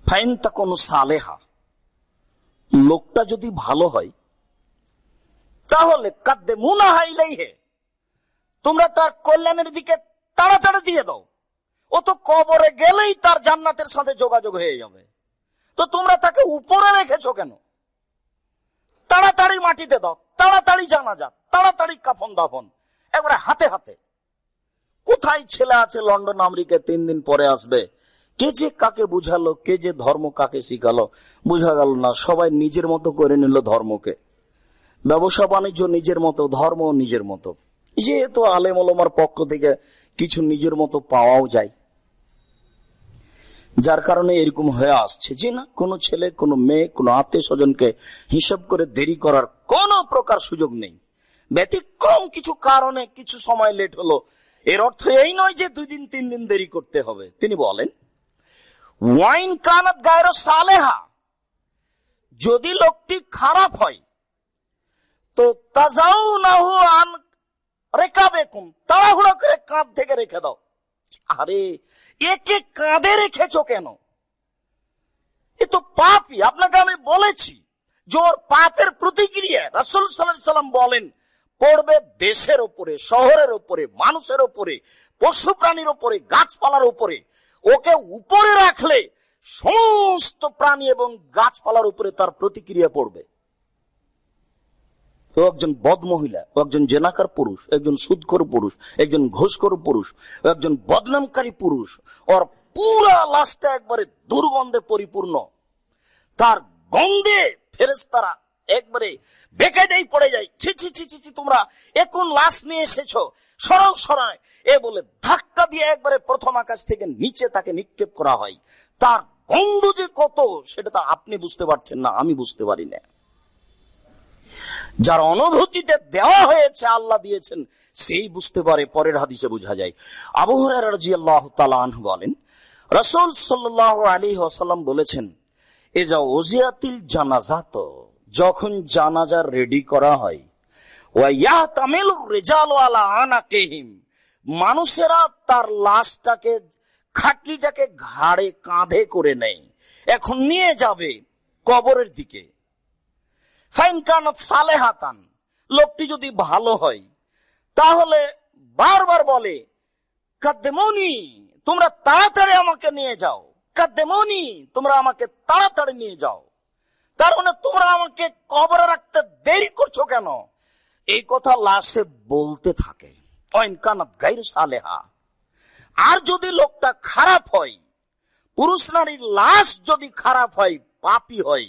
ফাইন তা কোন সালেহা। লোকটা যদি ভালো হয়, তাহলে কাদ্দে মুনা হাইলেই হে। তোমরা তার কল্যাণের দিকে তাড়াতাড়ি দিয়ে দাও। ও তো কবরে গেলেই তার জান্নাতের সাথে যোগাযোগ হয়ে যাবে। তো তোমরা তাকে উপরে রেখেছো কেন? তাড়াতাড়ি মাটিতে দাও, তাড়াতাড়ি জানা যাক তাড়াতাড়ি কাফন দাফন। একবারে হাতে হাতে। কোথায় ছেলে আছে লন্ডন আমেরিকা তিন দিন পরে আসবে? কে যে কাকে বুঝালো, কে যে ধর্ম কাকে শিখালো, বুঝা গেল না, সবাই নিজের মতো করে নিল ধর্মকে। ব্যবসা বাণিজ্য নিজের মতো, ধর্ম নিজের মতো। যেহেতু আলেম ওলমার পক্ষ থেকে কিছু নিজের মতো পাওয়াও যায়। যার কারণে এরকম হয়ে আসছে যে না, কোনো ছেলে, কোনো মেয়ে, কোনো আত্মীয় স্বজনকে হিসাব করে দেরি করার কোন প্রকার সুযোগ নেই। ব্যতিক্রম কিছু কারণে কিছু সময় লেট হলো। এর অর্থ এই নয় যে দুই দিন, তিন দিন দেরি করতে হবে। তিনি বলেন ওয়াইন কানাত গায়ের সালেহা। যদি লোকটি খারাপ হয়, তো তাজাও না হো আন রেখা বেকুম তাড়াহুড়ো করে কাঁধ থেকে রেখে দাও। আরে, একে কাঁধে রেখেছ কেন? এ তো পাপই, আপনাকে আমি বলেছি ওর পাপের প্রতিক্রিয়া রাসুল সাল্লাম বলেন, পড়বে দেশের ওপরে, শহরের ওপরে, মানুষের ওপরে, পশু প্রাণীর ওপরে, গাছপালার উপরে ওকে উপরে রাখলে সমস্ত প্রাণী এবং গাছপালার উপরে তার প্রতিক্রিয়া পড়বে। ও একজন বদ মহিলা, ও একজন জেনাকার পুরুষ একজন সুদখর পুরুষ, একজন ঘোষখর পুরুষ একজন বদনামকারী পুরুষ, ওর পুরা লাশটা একবারে দুর্গন্ধে পরিপূর্ণ। তার গন্ধে ফেরেস্তারা একবারে বেকায়দাই পড়ে যায়, ছি ছি ছি ছি তোমরা এখন লাশ নিয়ে এসেছ? সরাও সরায় এ বলে ধাক্কা দিয়ে একবারে প্রথম আকাশ থেকে নিচে তাকে নিক্ষেপ করা হয়। তার গন্ধ যে কত, সেটা তো আপনি বুঝতে পারছেন না, আমি বুঝতে পারি না। যার অনুভূতিতে দেওয়া হয়েছে, আল্লাহ দিয়েছেন, সেই বুঝতে পারে, পরের হাদিসে বোঝা যায়। আবহাওয়ার বলেন, রসুল আলী আসাল্লাম বলেছেন এ যা ওজিয়াতিল জানাজাত যখন জানাজার রেডি করা হয় মানুষেরা তার লাশটাকে খাটলিটাকে ঘাড়ে কাঁধে করে নেয়। এখন নিয়ে যাবে কবরের দিকে। ফাইন কানত সালে হাতান লোকটি যদি ভালো হয়, তাহলে বারবার বলে, কাদ্দেমনি, তোমরা তাড়াতাড়ি আমাকে নিয়ে যাও। কাদ্দেমনি, তোমরা আমাকে তাড়াতাড়ি নিয়ে যাও। তার মানে তোমরা আমাকে কবরে রাখতে দেরি করছ কেন? এই কথা লাশে বলতে থাকে। আর যদি লোকটা খারাপ হয়, পুরুষ নারীর লাশ যদি খারাপ হয়, পাপি হয়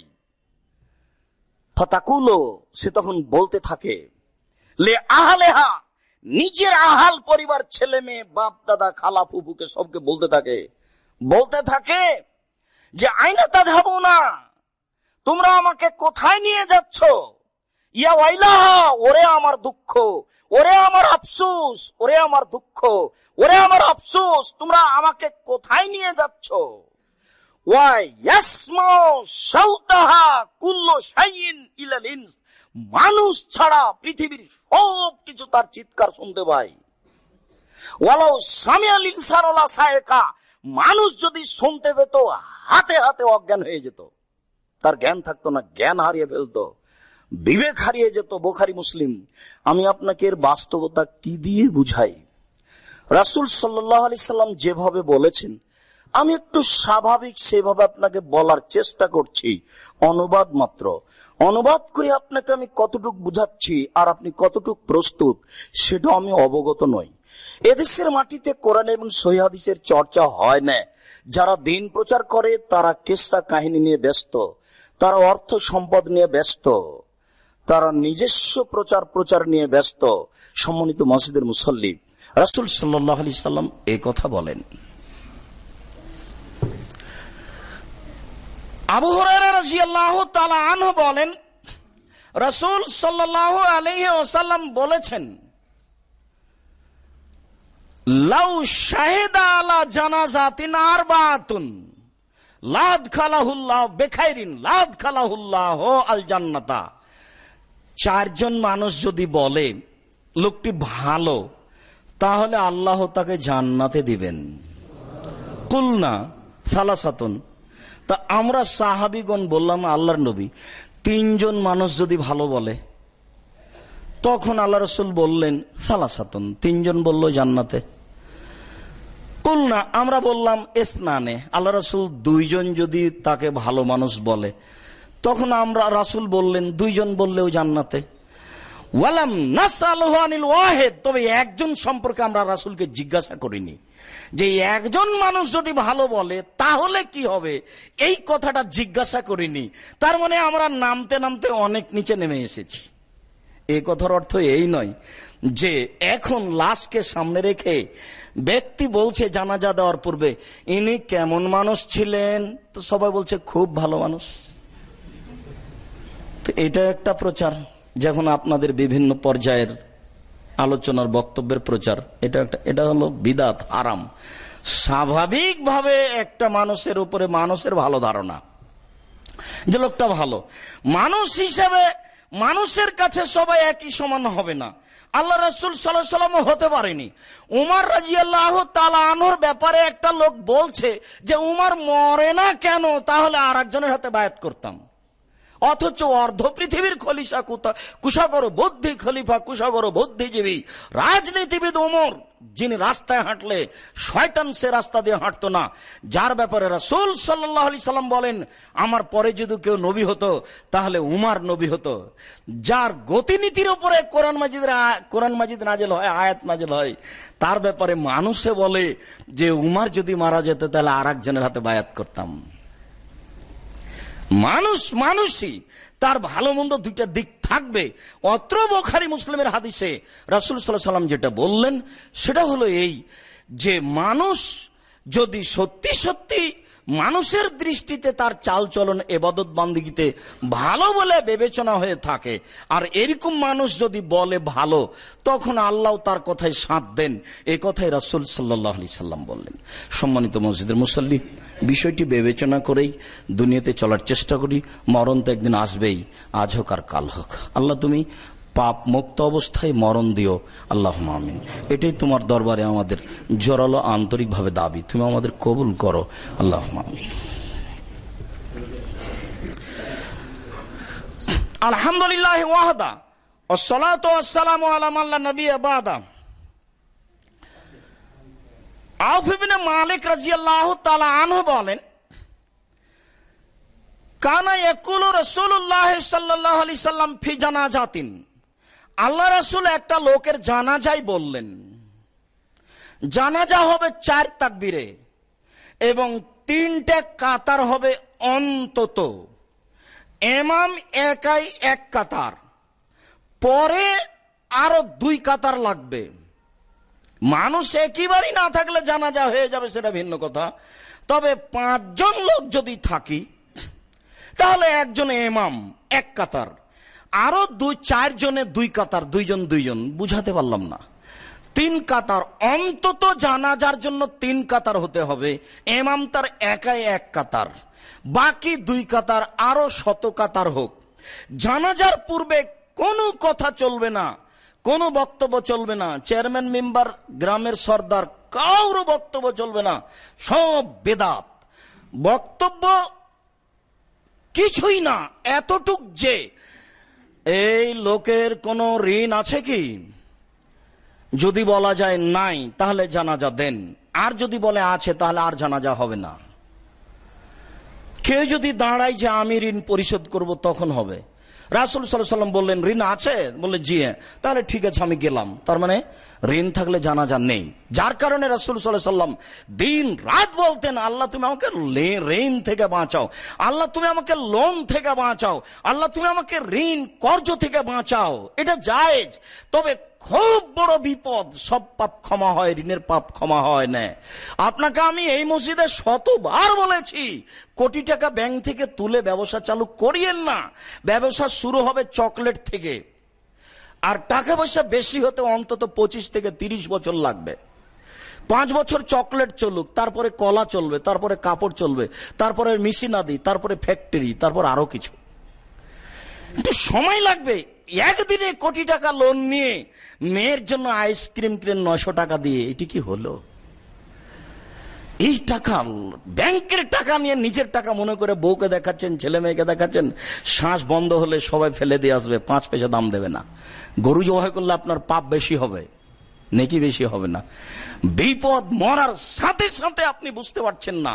সে তখন বলতে থাকে, লে আহালেহা, নিজের আহাল পরিবার, ছেলে মেয়ে, বাপ, দাদা, খালা, ফুফুকে সবকে বলতে থাকে। বলতে থাকে যে, আইনা তা যাব না তোমরা আমাকে কোথায় নিয়ে যাচ্ছ? ইয়া ওয়াইলাহা, ওরে আমার দুঃখ ওরে আমার আফসোস, ওরে আমার দুঃখ, ওরে আমার আফসোস, তোমরা আমাকে কোথায় নিয়ে যাচ্ছ? মানুষ ছাড়া পৃথিবীর সব কিছু তার চিৎকার শুনতে পায়। মানুষ যদি শুনতে পেত, হাতে হাতে অজ্ঞান হয়ে যেত। তার জ্ঞান থাকতো না, জ্ঞান হারিয়ে ফেলতো। বিবেক হারিয়ে যেত বোখারি মুসলিম। আমি আপনাকে এর বাস্তবতা কি দিয়ে বুঝাই? রাসুল সাল্লাহ সাল্লাম যেভাবে বলেছেন, আমি একটু স্বাভাবিক সেভাবে আপনাকে বলার চেষ্টা করছি। অনুবাদ মাত্র। অনুবাদ করে আপনাকে আমি কতটুক বুঝাচ্ছি আর আপনি কতটুক প্রস্তুত সেটা আমি অবগত নই। এদেশের মাটিতে কোরআন এবং সহিহাদিসের চর্চা হয় না। যারা দিন প্রচার করে, তারা কেসা কাহিনী নিয়ে ব্যস্ত, তারা অর্থ সম্পদ নিয়ে ব্যস্ত। তারা নিজস্ব প্রচার প্রচার নিয়ে ব্যস্ত। সম্মানিত মসজিদের মুসল্লি, রাসুল সাল্লাহ আলি সাল্লাম এ কথা বলেন। আবু আনহু বলেন, রসুল সাল্লাহ আলহি ওসাল্লাম বলেছেন, লাউ শাহেদা আলা জানাজাতিন আরবাতুন লাদ খালাহুল্লাহ বেখাইরিন লাদ খালাহুল্লাহ আল জান্নাতা। চারজন মানুষ যদি বলে, লোকটি ভালো, তাহলে আল্লাহ তাকে জান্নাতে দিবেন। কুলনা সালাসাতুন। তা আমরা সাহাবিগণ বললাম, আল্লাহর নবী। তিনজন মানুষ যদি ভালো বলে, তখন আল্লাহ রসুল বললেন, সালাসাতুন। তিনজন বলল, জান্নাতে। কুলনা, আমরা বললাম এসনানে আল্লাহ রসুল দুইজন যদি তাকে ভালো মানুষ বলে তখন আমরা রাসুল বললেন, দুইজন বললেও জান্নাতে। ওয়ালাম নাসাল ওয়াহেদ, তবে একজন সম্পর্কে আমরা রাসুলকে জিজ্ঞাসা করিনি। যে একজন মানুষ যদি ভালো বলে, তাহলে কি হবে? এই কথাটা জিজ্ঞাসা করিনি। তার মানে আমরা নামতে নামতে অনেক নিচে নেমে এসেছি। এই কথার অর্থ এই নয় যে এখন লাশকে সামনে রেখে ব্যক্তি বলছে জানাজা দেওয়ার পূর্বে, ইনি কেমন মানুষ ছিলেন? তো সবাই বলছে, খুব ভালো মানুষ। তো এটা একটা প্রচার, যখন আপনাদের বিভিন্ন পর্যায়ের আলোচনার বক্তব্যের প্রচার, এটা একটা, এটা হলো বিদাত, আরাম। স্বাভাবিকভাবে একটা মানুষের উপরে মানুষের ভালো ধারণা। যে লোকটা ভালো। মানুষ হিসেবে মানুষের কাছে সবাই একই সমান হবে না। আল্লাহ রসুল সাল্লাম হতে পারেনি। উমার রাজি আল্লাহ তালানোর ব্যাপারে একটা লোক বলছে যে, উমার মরে না কেন? তাহলে আর একজনের হাতে বায়াত করতাম। অথচ অর্ধ পৃথিবীর খলিসা কুতা কুশাগর বুদ্ধি খলিফা কুশাগর বুদ্ধিজীবী। রাজনীতিবিদ ওমর, যিনি রাস্তায় হাঁটলে শয়তান সে রাস্তা দিয়ে হাঁটতো না। যার ব্যাপারে রাসুল সাল্লাহ আলি সাল্লাম বলেন, আমার পরে যদি কেউ নবী হতো, তাহলে উমার নবী হতো। যার গতিনীতির উপরে কোরআন মাজিদের কোরআন মাজিদ নাজেল হয়, আয়াত নাজেল হয়, তার ব্যাপারে মানুষে বলে যে, উমার যদি মারা যেত, তাহলে আর হাতে বায়াত করতাম। মানুষ মানুষই। তার ভালো মন্দ দুইটা দিক থাকবে। অত্র বোখারি মুসলিমের হাদিসে রাসুল সাল্লাহ সাল্লাম যেটা বললেন, সেটা হলো এই যে মানুষ যদি সত্যি সত্যি মানুষের দৃষ্টিতে তার চালচলন এবাদত বান্দিগিতে ভালো বলে বিবেচনা হয়ে থাকে। আর এরকম মানুষ যদি বলে ভালো, তখন আল্লাহ তার কথায় সাঁত দেন। এ কথাই রাসুল সাল্লাহ আলি সাল্লাম বললেন। সম্মানিত মসজিদের মুসল্লি, বিষয়টি বিবেচনা করেই দুনিয়াতে চলার চেষ্টা করি। মরণ তো একদিন আসবেই, আজ হোক আর কাল হোক। আল্লাহ তুমি পাপ মুক্ত অবস্থায় মরণ দিও। আল্লাহ আমিন। এটাই তোমার দরবারে আমাদের জোরালো আন্তরিকভাবে দাবি। তুমি আমাদের কবুল করো। আল্লাহ আমিন। আলহামদুলিল্লাহ ওয়াহদা আসসালাম আলাম আল্লাহ নবী আবাদাম আউফিবিন মালিক রাজিয়াল্লাহ তালা আনহু বলেন, কানা একুল রসুল্লাহ সাল্লাহ আলি সাল্লাম ফি আল্লাহ রাসুল একটা লোকের জানাজাই বললেন। জানাজা হবে চার তাকবিরে এবং তিনটে কাতার হবে অন্তত। এমাম একাই এক কাতার। পরে আরও দুই কাতার লাগবে। মানুষ একেবারেই না থাকলে জানাজা হয়ে যাবে সেটা ভিন্ন কথা। তবে পাঁচজন লোক যদি থাকি, তাহলে একজন এমাম এক কাতার। আরও দুই, চারজনে দুই কাতার, দুইজন দুইজন, বুঝাতে পারলাম না। তিন কাতার, অন্তত জানাজার জন্য তিন কাতার হতে হবে। এমাম তার একাই এক কাতার। বাকি দুই কাতার আরও শত কাতার হোক। জানাজার পূর্বে কোনো কথা চলবে না, কোনো বক্তব্য চলবে না। চেয়ারম্যান মেম্বার, গ্রামের সর্দার, কারও বক্তব্য চলবে না। সব বেদাত। বক্তব্য কিছুই না, এতটুক যে এই লোকের কোনো ঋণ আছে কি? যদি বলা যায় নাই, তাহলে জানাজা দেন। আর যদি বলে আছে, তাহলে আর জানাজা হবে না। কেউ যদি দাঁড়ায় যে আমি ঋণ পরিশোধ করব, তখন হবে। রাসুল সাল্লাম বললেন, ঋণ আছে? বললে, জি হ্যাঁ। তাহলে ঠিক আছে, আমি গেলাম। তার মানে ঋণ থাকলে জানা জানাজা নেই। যার কারণে রাসুল সাল্লাহ সাল্লাম দিন রাত বলতেন, আল্লাহ, তুমি আমাকে ঋণ থেকে বাঁচাও। আল্লাহ, তুমি আমাকে লোন থেকে বাঁচাও। আল্লাহ, তুমি আমাকে ঋণ কর্জ থেকে বাঁচাও। এটা জায়েজ। তবে খুব বড় বিপদ। সব পাপ ক্ষমা হয়, ঋণের পাপ ক্ষমা হয় না। আপনাকে আমি এই মসজিদে শতবার বলেছি, কোটি টাকা ব্যাংক থেকে তুলে ব্যবসা চালু করিয়েন না। ব্যবসা শুরু হবে চকলেট থেকে। আর টাকা পয়সা বেশি হতে অন্তত পঁচিশ থেকে তিরিশ বছর লাগবে। পাঁচ বছর চকলেট চলুক, তারপরে কলা চলবে, তারপরে কাপড় চলবে, তারপরে মেশিনাদি, তারপরে ফ্যাক্টরি, তারপর আরও কিছু। একটু সময় লাগবে একদিনে কোটি টাকা লোন নিয়ে মেয়ের জন্য আইসক্রিম কিনে নশো টাকা দিয়ে, এটি কি হলো? এই টাকা ব্যাংকের টাকা নিয়ে নিজের টাকা মনে করে বউকে দেখাচ্ছেন, ছেলে মেয়েকে দেখাচ্ছেন, শ্বাস বন্ধ হলে সবাই ফেলে দিয়ে আসবে, পাঁচ পয়সা দাম দেবে না। গরু জবাই করলে আপনার পাপ বেশি হবে, নেকি বেশি হবে না। বিপদ মরার সাথে সাথে আপনি বুঝতে পারছেন না।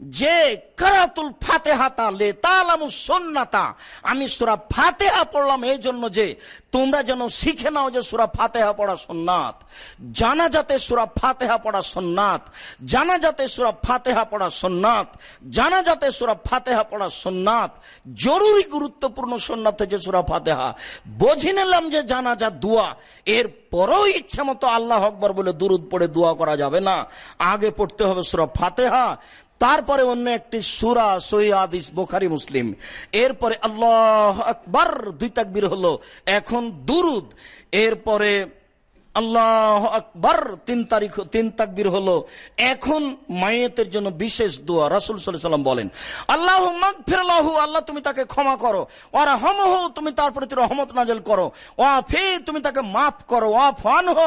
যে কারাতুল ফাতেহাতা লে তালামু সন্নাতা। আমি সুরা ফাতেহা পড়লাম এই জন্য যে তোমরা যেন শিখে নাও যে সুরা ফাতেহা পড়া সন্ন্যাত জানা যাতে সুরা ফাতেহা পড়া সন্ন্যাত জানা যাতে সুরা ফাতেহা পড়া সন্ন্যাত জানা যাতে সুরা ফাতেহা পড়া সন্ন্যাত জরুরি গুরুত্বপূর্ণ সন্ন্যাত হচ্ছে সুরা ফাতেহা। বুঝে নিলাম যে জানা যা দোয়া। এর পরেও ইচ্ছা মতো আল্লাহ আকবর বলে দুরুদ পড়ে দোয়া করা যাবে না। আগে পড়তে হবে সুরা ফাতেহা। তারপরে অন্য একটি সুরা সৈয়াদিস বোখারি, মুসলিম। এরপরে আল্লাহ আকবর, দুই তাকবির হলো, এখন দুরুদ। এরপরে আল্লাহ আকবর, তিন তারিখ, তিন তাকবির হলো। এখন মায়েতের জন্য বিশেষ দোয়া, রাসুল সাল্লাম বলেন, আল্লাহ ফেরালাহু আল্লাহ তুমি তাকে ক্ষমা করো। ওরা হম তুমি তার প্রতি রহমত নাজেল করো। ওয়া ফে, তুমি তাকে মাফ করো। ওয়া ফান হ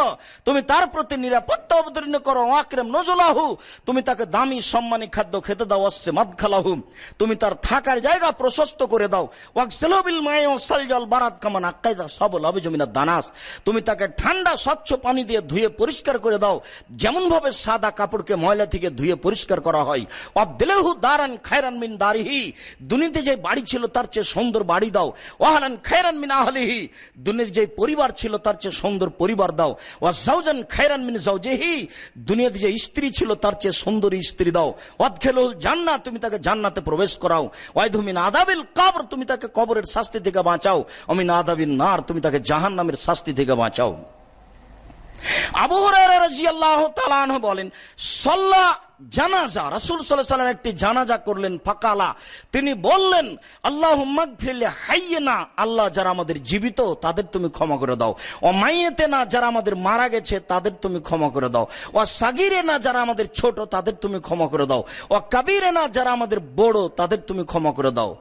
তুমি তার প্রতি নিরাপত্তা অবতীর্ণ করো। ওয়াক্রেম নজলাহু, তুমি তাকে দামি সম্মানী খাদ্য খেতে দাও। আসছে মাদ খালাহু তুমি তার থাকার জায়গা প্রশস্ত করে দাও। ওয়াক সেলোবিল মায়ে ও সালজল বারাত কামান আক্কাইদা সবল অভিজমিনা দানাস, তুমি তাকে ঠান্ডা স্বচ্ছ পানি দিয়ে ধুয়ে পরিষ্কার করে দাও। যেমন ভাবে সাদা কাপড়কে ময়লা থেকে ধুয়ে পরিষ্কার করা হয়। অবদেলেহু দারান খায়রান মিন দারিহি। দুনিতে যে বাড়ি ছিল তার চেয়ে সুন্দর বাড়ি দাও। ওয়াহালান খায়রান মিন আহলিহি। দুনিয়াতে যে পরিবার ছিল তার চেয়ে সুন্দর পরিবার দাও। ওয়া জাওজান খায়রান মিন জাওজেহি দুনিয়াতে যে স্ত্রী ছিল তার চেয়ে সুন্দর স্ত্রী দাও। ওয়াদখেলুল জান্নাত তুমি তাকে জান্নাতে প্রবেশ করাও। ওয়াইধুমিন আদাবিল কবর, তুমি তাকে কবরের শাস্তি থেকে বাঁচাও। অমিন আদাবিন নার, তুমি তাকে জাহান্নামের শাস্তি থেকে বাঁচাও আবু হুরায়রা রাদিয়াল্লাহু তাআলা আনহু বলেন, সল্লা জানাজা, রাসুল সাল্লাম একটি জানাজা করলেন, ফাকালা। তিনি বললেন আল্লাহ হাইয়ে না আল্লাহ যারা আমাদের জীবিত, তাদের তুমি ক্ষমা করে দাও। ও মাইয়েতে না যারা আমাদের মারা গেছে, তাদের তুমি ক্ষমা করে দাও। ও সাগিরে না যারা আমাদের ছোট, তাদের তুমি ক্ষমা করে দাও। ও কাবিরে না যারা আমাদের বড়, তাদের তুমি ক্ষমা করে দাও।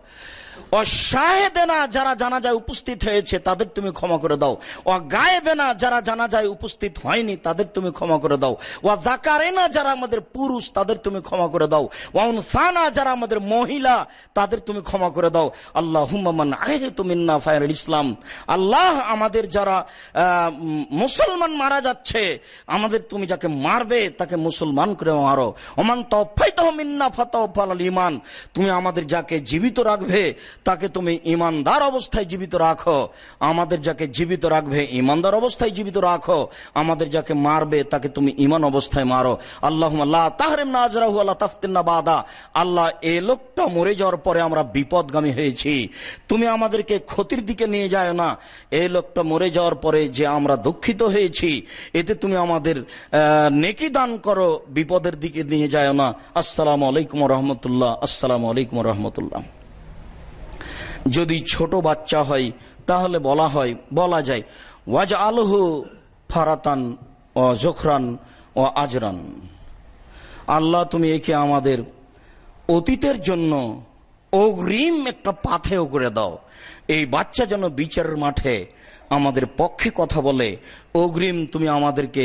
ও শাহেদেনা যারা জানাজায় উপস্থিত হয়েছে, তাদের তুমি ক্ষমা করে দাও। ও গায়েবেনা যারা জানাজায় উপস্থিত হয়নি, তাদের তুমি ক্ষমা করে দাও। ও জাকারেনা যারা আমাদের পুরুষ, তাদের তুমি ক্ষমা করে দাও। ও সানা যারা আমাদের মহিলা, তাদের তুমি ক্ষমা করে দাও। আল্লাহ হুম্মান আহে তুমিন্না ফায়ার ইসলাম। আল্লাহ আমাদের যারা মুসলমান মারা যাচ্ছে, আমাদের তুমি যাকে মারবে, তাকে মুসলমান করে মারো। ওমান তফাই মিন্না ফাতাল ইমান তুমি আমাদের যাকে জীবিত রাখবে তাকে তুমি ইমানদার অবস্থায় জীবিত রাখো। আমাদের যাকে জীবিত রাখবে, ইমানদার অবস্থায় জীবিত রাখো। আমাদের যাকে মারবে, তাকে তুমি ইমান অবস্থায় মারো। আল্লাহ আল্লাহ তাহরেম না আজরাহু আল্লাহ তাফতিন্না বাদা। আল্লাহ এ লোকটা মরে যাওয়ার পরে আমরা বিপদগামী হয়েছি। তুমি আমাদেরকে ক্ষতির দিকে নিয়ে যায় না। এ লোকটা মরে যাওয়ার পরে যে আমরা দুঃখিত হয়েছি, এতে তুমি আমাদের নেকি দান করো। বিপদের দিকে নিয়ে যায় না। আসসালামু আলাইকুম রহমতুল্লাহ। আসসালামু আলাইকুম রহমতুল্লাহ। যদি ছোট বাচ্চা হয়, তাহলে বলা হয়, বলা যায় ওয়াজ আলহু ফারাতান ও জোখরান ও আজরান। আল্লাহ, তুমি একে আমাদের অতীতের জন্য অগ্রিম একটা পাথেও করে দাও। এই বাচ্চা যেন বিচারের মাঠে আমাদের পক্ষে কথা বলে, অগ্রিম তুমি আমাদেরকে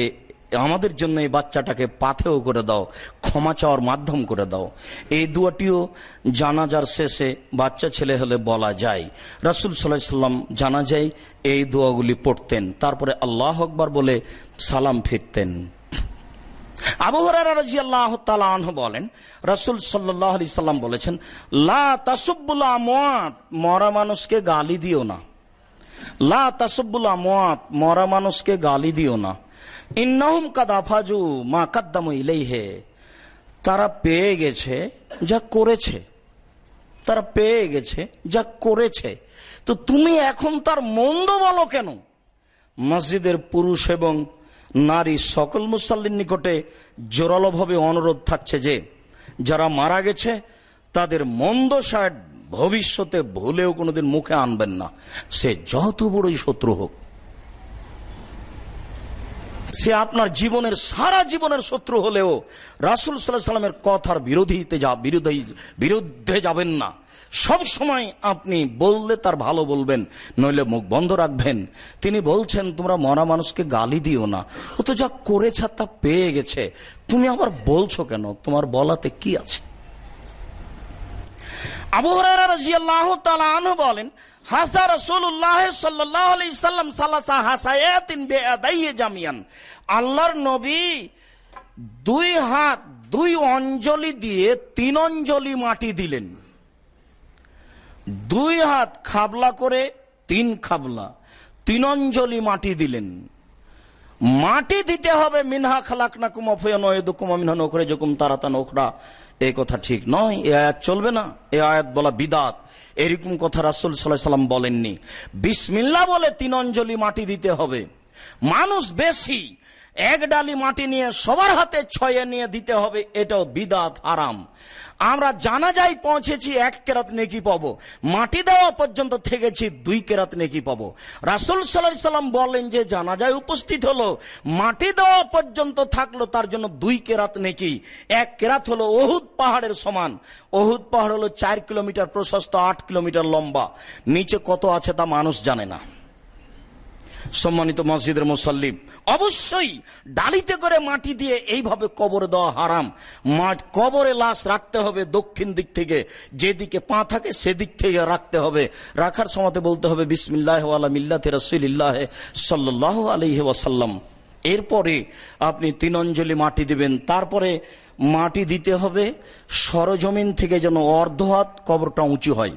আমাদের জন্য এই বাচ্চাটাকে পাথেও করে দাও, ক্ষমা চাওয়ার মাধ্যম করে দাও। এই দুয়াটিও জানাজার শেষে বাচ্চা ছেলে হলে বলা যায়। রাসুল সাল্লাহ সাল্লাম জানা যায় এই দোয়াগুলি পড়তেন, তারপরে আল্লাহ আকবার বলে সালাম ফিরতেন। আবু হুরায়রা রাদিয়াল্লাহু তাআলা বলেন, রাসূল সাল্লাল্লাহু আলাইহি সাল্লাম বলেছেন, লা তাসুব্বুল আমওয়াত, মরা মানুষকে গালি দিও না। লা তাসুব্বুল আমওয়াত, মরা মানুষকে গালি দিও না। ইন্নাহুম কাদ আফাজু মা কাদ্দামু ইলাইহে। তারা পেয়ে গেছে যা করেছে। তারা পেয়ে গেছে যা করেছে। তো তুমি এখন তার মন্দ বলো কেন? মসজিদের পুরুষ এবং নারী সকল মুসাল্লির নিকটে জোরালোভাবে অনুরোধ থাকছে যে, যারা মারা গেছে, তাদের মন্দ সাইড ভবিষ্যতে ভুলেও কোনোদিন মুখে আনবেন না। সে যত বড়ই শত্রু হোক সে আপনার জীবনের, সারা জীবনের শত্রু হলেও রাসুল সাল্লাহ সাল্লামের কথার বিরোধীতে যা, বিরোধী, বিরুদ্ধে যাবেন না। সব সময় আপনি বললে তার ভালো বলবেন, নইলে মুখ বন্ধ রাখবেন। তিনি বলছেন, তোমরা মরা মানুষকে গালি দিও না। ও তো যা করেছে তা পেয়ে গেছে। তুমি আবার বলছো কেন? তোমার বলাতে কি আছে? আবু তাআলা বলেন হাসা আলাইহি সাল্লাম সালাসা হাসায়াতিন বিআদাইহি জামিয়ান। আল্লাহর নবী দুই হাত, দুই অঞ্জলি দিয়ে তিন অঞ্জলি মাটি দিলেন। দুই হাত খাবলা করে তিন খাবলা, তিন অঞ্জলি মাটি দিলেন। মাটি দিতে হবে, মিনহা খালাক না কুমা ফয়া নয় দুকুমা মিনহা নখরে যকুম তারাতা নখরা এই কথা ঠিক নয় এ আয়াত চলবে না এ আয়াত বলা বিদাত। এরকম কথা রাসুল সাল্লাহ সাল্লাম বলেননি। বিসমিল্লা বলে তিন অঞ্জলি মাটি দিতে হবে। মানুষ বেশি এক ডালি মাটি নিয়ে সবার হাতে ছয়ে নিয়ে দিতে হবে, এটাও বিদাত হারাম। আমরা জানা যাই পৌঁছেছি এক কেরাত নেকি পাবো। মাটি দেওয়া পর্যন্ত থেকেছি দুই কেরাত নেকি পাবো। রাসুল সাল্লাহ সাল্লাম বলেন যে জানা যায় উপস্থিত হলো, মাটি দেওয়া পর্যন্ত থাকল তার জন্য দুই কেরাত নেকি। এক কেরাত হলো অহুদ পাহাড়ের সমান। অহুদ পাহাড় হলো চার কিলোমিটার প্রশস্ত, আট কিলোমিটার লম্বা। নিচে কত আছে তা মানুষ জানে না। সম্মানিত মসজিদের মুসল্লিম, অবশ্যই ডালিতে করে মাটি দিয়ে এইভাবে কবরে দেওয়া হারাম। মাঠ কবরে লাশ রাখতে হবে দক্ষিণ দিক থেকে, যেদিকে পা থাকে সেদিক থেকে রাখতে হবে। রাখার সময় বলতে হবে, বিসমিল্লাহ আলা মিল্লাতে রসুলিল্লাহ সাল্লাহ আলহি ওয়াসাল্লাম। এরপরে আপনি তিন অঞ্জলি মাটি দিবেন। তারপরে মাটি দিতে হবে, সরজমিন থেকে যেন অর্ধ হাত কবরটা উঁচু হয়।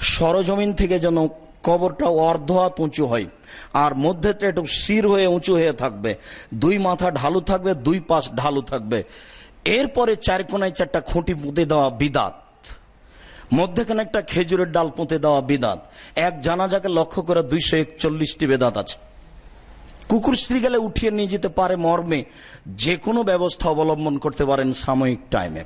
সরজমিন থেকে যেন কবরটা অর্ধ হাত উঁচু হয়। আর মধ্যেটা একটু শির হয়ে উঁচু হয়ে থাকবে। দুই মাথা ঢালু থাকবে, দুই পাশ ঢালু থাকবে। এরপরে চার কোনায় চারটা খুঁটি পুঁতে দেওয়া বিদাত। মধ্যেখানে একটা খেজুরের ডাল পুঁতে দেওয়া বিদাত। এক জানাজাকে লক্ষ্য করে দুইশো একচল্লিশটি বেদাত আছে। কুকুর স্ত্রী গেলে উঠিয়ে নিয়ে যেতে পারে মর্মে। যে কোনো ব্যবস্থা অবলম্বন করতে পারেন সাময়িক টাইমে।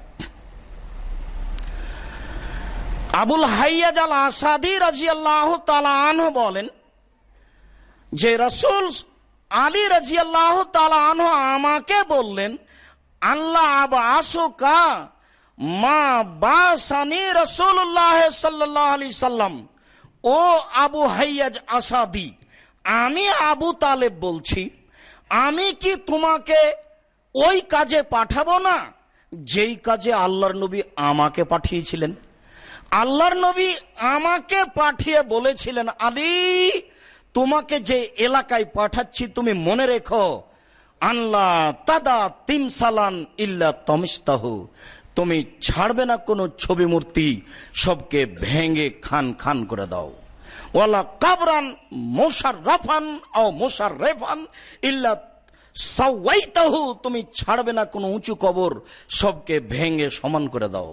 আবুল হাইয়াজ আল আসাদি রাজি আল্লাহ তালান বলেন যে রসুল আলী রাজি আল্লাহ তালান আমাকে বললেন, আল্লাহ আব আসোকা মা বাসানি রসুল্লাহ সাল্লাহ আলি সাল্লাম। ও আবু হাইয়াজ আসাদি, আমি আবু তালেব বলছি, আমি কি তোমাকে ওই কাজে পাঠাবো না, যেই কাজে আল্লাহর নবী আমাকে পাঠিয়েছিলেন? আল্লাহর নবী আমাকে পাঠিয়ে বলেছিলেন, আলী তোমাকে যে এলাকায় পাঠাচ্ছি, তুমি মনে রেখো আল্লাহ তাদা তিন সালান ইল্লা তমিস্তাহু। তুমি ছাড়বে না কোনো ছবি মূর্তি, সবকে ভেঙে খান খান করে দাও। ওয়ালা কাবরান মোশার রাফান ও মোশার রেফান ইল্লা সাওয়াইতাহু। তুমি ছাড়বে না কোনো উঁচু কবর, সবকে ভেঙে সমান করে দাও।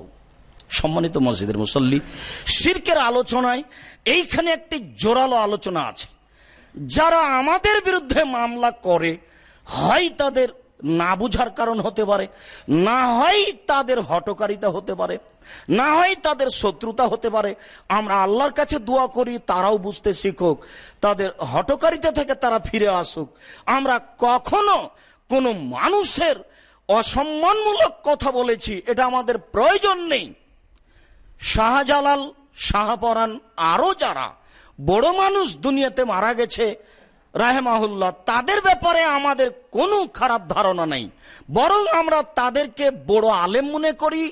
সম্মানিত মসজিদের মুসল্লি, শিরকের আলোচনায় এইখানে একটি জোরালো আলোচনা আছে। যারা আমাদের বিরুদ্ধে মামলা করে, হয় তাদের না বুঝার কারণ হতে পারে, না হয় তাদের হটকারিতা হতে পারে, না হয় তাদের শত্রুতা হতে পারে, আমরা আল্লাহর কাছে দোয়া করি, তারাও বুঝতে শিখুক, তাদের হটকারিতা থেকে তারা ফিরে আসুক। আমরা কখনো কোনো মানুষের অসম্মানমূলক কথা বলেছি, এটা আমাদের প্রয়োজন নেই। শাহজালাল শাহপরান আরও যারা বড় মানুষ দুনিয়াতে মারা গেছে, রাহেমাহুল্লাহ, তাদের ব্যাপারে আমাদের কোনো খারাপ ধারণা নেই। বরং আমরা তাদেরকে বড় আলেম মনে করি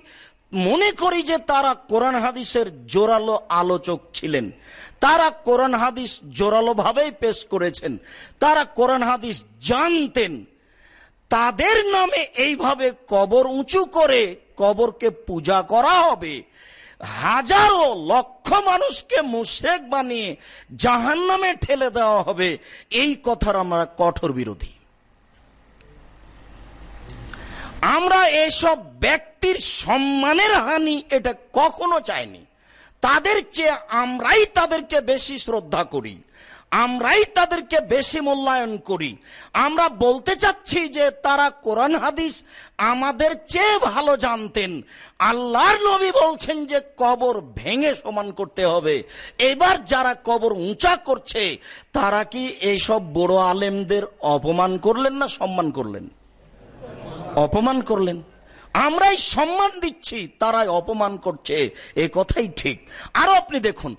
মনে করি যে তারা কোরআন হাদিসের জোরালো আলোচক ছিলেন। তারা কোরআন হাদিস জোরালো ভাবেই পেশ করেছেন। তারা কোরআন হাদিস জানতেন। তাদের নামে এইভাবে কবর উঁচু করে কবরকে পূজা করা হবে। হাজারো লক্ষ মানুষকে মুশেক বানিয়ে জাহান নামে ঠেলে দেওয়া হবে। এই কথার আমরা কঠোর বিরোধী। আমরা এসব ব্যক্তির সম্মানের হানি এটা কখনো চাইনি। তাদের চেয়ে আমরাই তাদেরকে বেশি শ্রদ্ধা করি। আমরাই তাদেরকে বেশি মূল্যায়ন করি। আমরা বলতে চাচ্ছি যে, তারা কোরআন হাদিস আমাদের চেয়ে ভালো জানতেন। আল্লাহর নবী বলছেন যে, কবর ভেঙে সমান করতে হবে। এবার যারা কবর উঁচা করছে, তারা কি এইসব বড় আলেমদের অপমান করলেন না সম্মান করলেন? অপমান করলেন? আমরাই সম্মান দিচ্ছি, তারাই অপমান করছে। এ কথাই ঠিক। আরও আপনি দেখুন,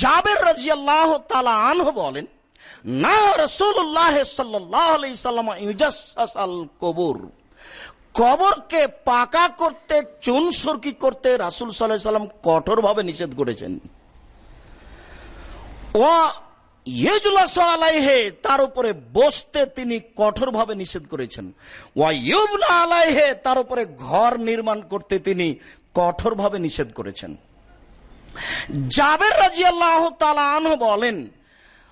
জাবের রাজিয়াল্লাহ তালা আনহ বলেন, না রসুল্লাহ সাল্লাম কবুর। কবরকে পাকা করতে, চুন সরকি করতে রাসুল সাল্লাহ সাল্লাম কঠোরভাবে নিষেধ করেছেন। ও আলাইহে তার উপরে বসতে তিনি কঠোরভাবে নিষেধ করেছেন। ওয়াইবনা আলাইহে, তার উপরে ঘর নির্মাণ করতে তিনি কঠোরভাবে নিষেধ করেছেন। জাবের রাজি আল্লাহ বলেন,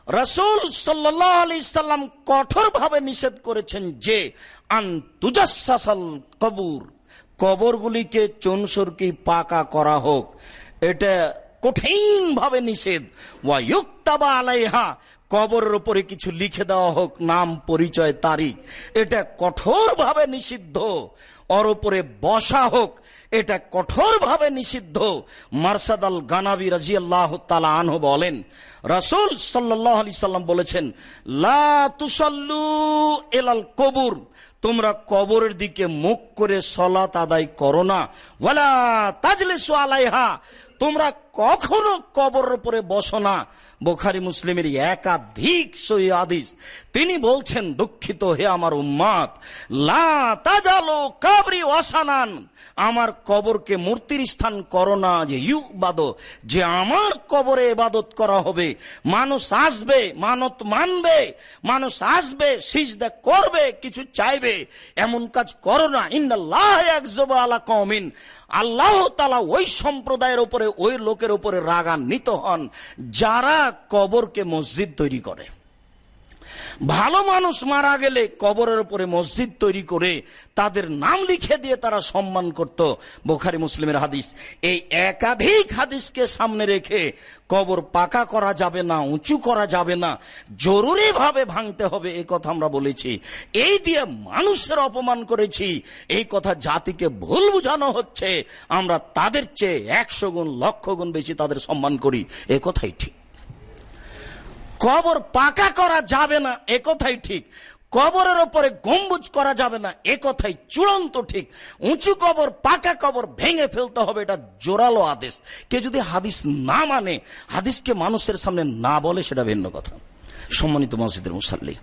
রসুল সাল্লাহ আলি সাল্লাম কঠোরভাবে নিষেধ করেছেন যে আন্তুজাসাল কবুর, কবরগুলিকে চুনসুরকি পাকা করা হোক। এটা কঠিন ভাবে নিষেধ। ওয়ায়ুক্তাবা আলাইহা কবরের উপরে কিছু লিখে দেওয়া হোক, নাম, পরিচয়, তারিখ, এটা কঠোর ভাবে নিষিদ্ধ। ওর উপরে বসা হোক, এটা কঠোর ভাবে নিষিদ্ধ। মার্সাদ আল গানাবি রাজি আল্লাহ আনহ বলেন, রাসুল সাল্লাহ আলি সাল্লাম বলেছেন, লা তুসাল্লু এলাল কবুর, তোমরা কবরের দিকে মুখ করে সলাত আদায় করো না। ওয়ালা তাজলে আলাইহা, তোমরা কখনো কবর উপরে বসো না। বোখারি মুসলিমের একাধিক সই আদিস তিনি বলছেন, দুঃখিত হে আমার উম্মাদ, লা তাজালো কাবরি ওয়াসানান। আমার কবরকে মূর্তির স্থান করো না যে ইউ যে আমার কবরে এবাদত করা হবে। মানুষ আসবে, মানত মানবে, মানুষ আসবে, সিজদা করবে, কিছু চাইবে। এমন কাজ করো না। ইন্দাল্লাহ আলা কমিন আল্লাহ তালা ওই সম্প্রদায়ের উপরে ওই লোকের উপরে রাগান্বিত হন যারা কবরকে মসজিদ তৈরি করে। ভালো মানুষ মারা গেলে কবরের উপরে মসজিদ তৈরি করে তাদের নাম লিখে দিয়ে তারা সম্মান করত। বোখারি মুসলিমের হাদিস। এই একাধিক হাদিসকে সামনে রেখে কবর পাকা করা যাবে না, উঁচু করা যাবে না জরুরি ভাবে ভাঙতে হবে এই কথা আমরা বলেছি। এই দিয়ে মানুষের অপমান করেছি, এই কথা জাতিকে ভুল বুঝানো হচ্ছে। আমরা তাদের চেয়ে একশো গুণ, লক্ষ গুণ বেশি তাদের সম্মান করি, এ কথাই ঠিক। কবর পাকা করা যাবে না, এ কথাই ঠিক। কবরের ওপরে গম্বুজ করা যাবে না, এ কথাই চূড়ান্ত ঠিক। উঁচু কবর, পাকা কবর ভেঙে ফেলতে হবে, এটা জোরালো আদেশ। কে যদি হাদিস না মানে হাদিসকে মানুষের সামনে না বলে, সেটা ভিন্ন কথা। সম্মানিত মসজিদের মুসাল্লি,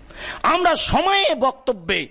আমরা সময়ে বক্তব্যে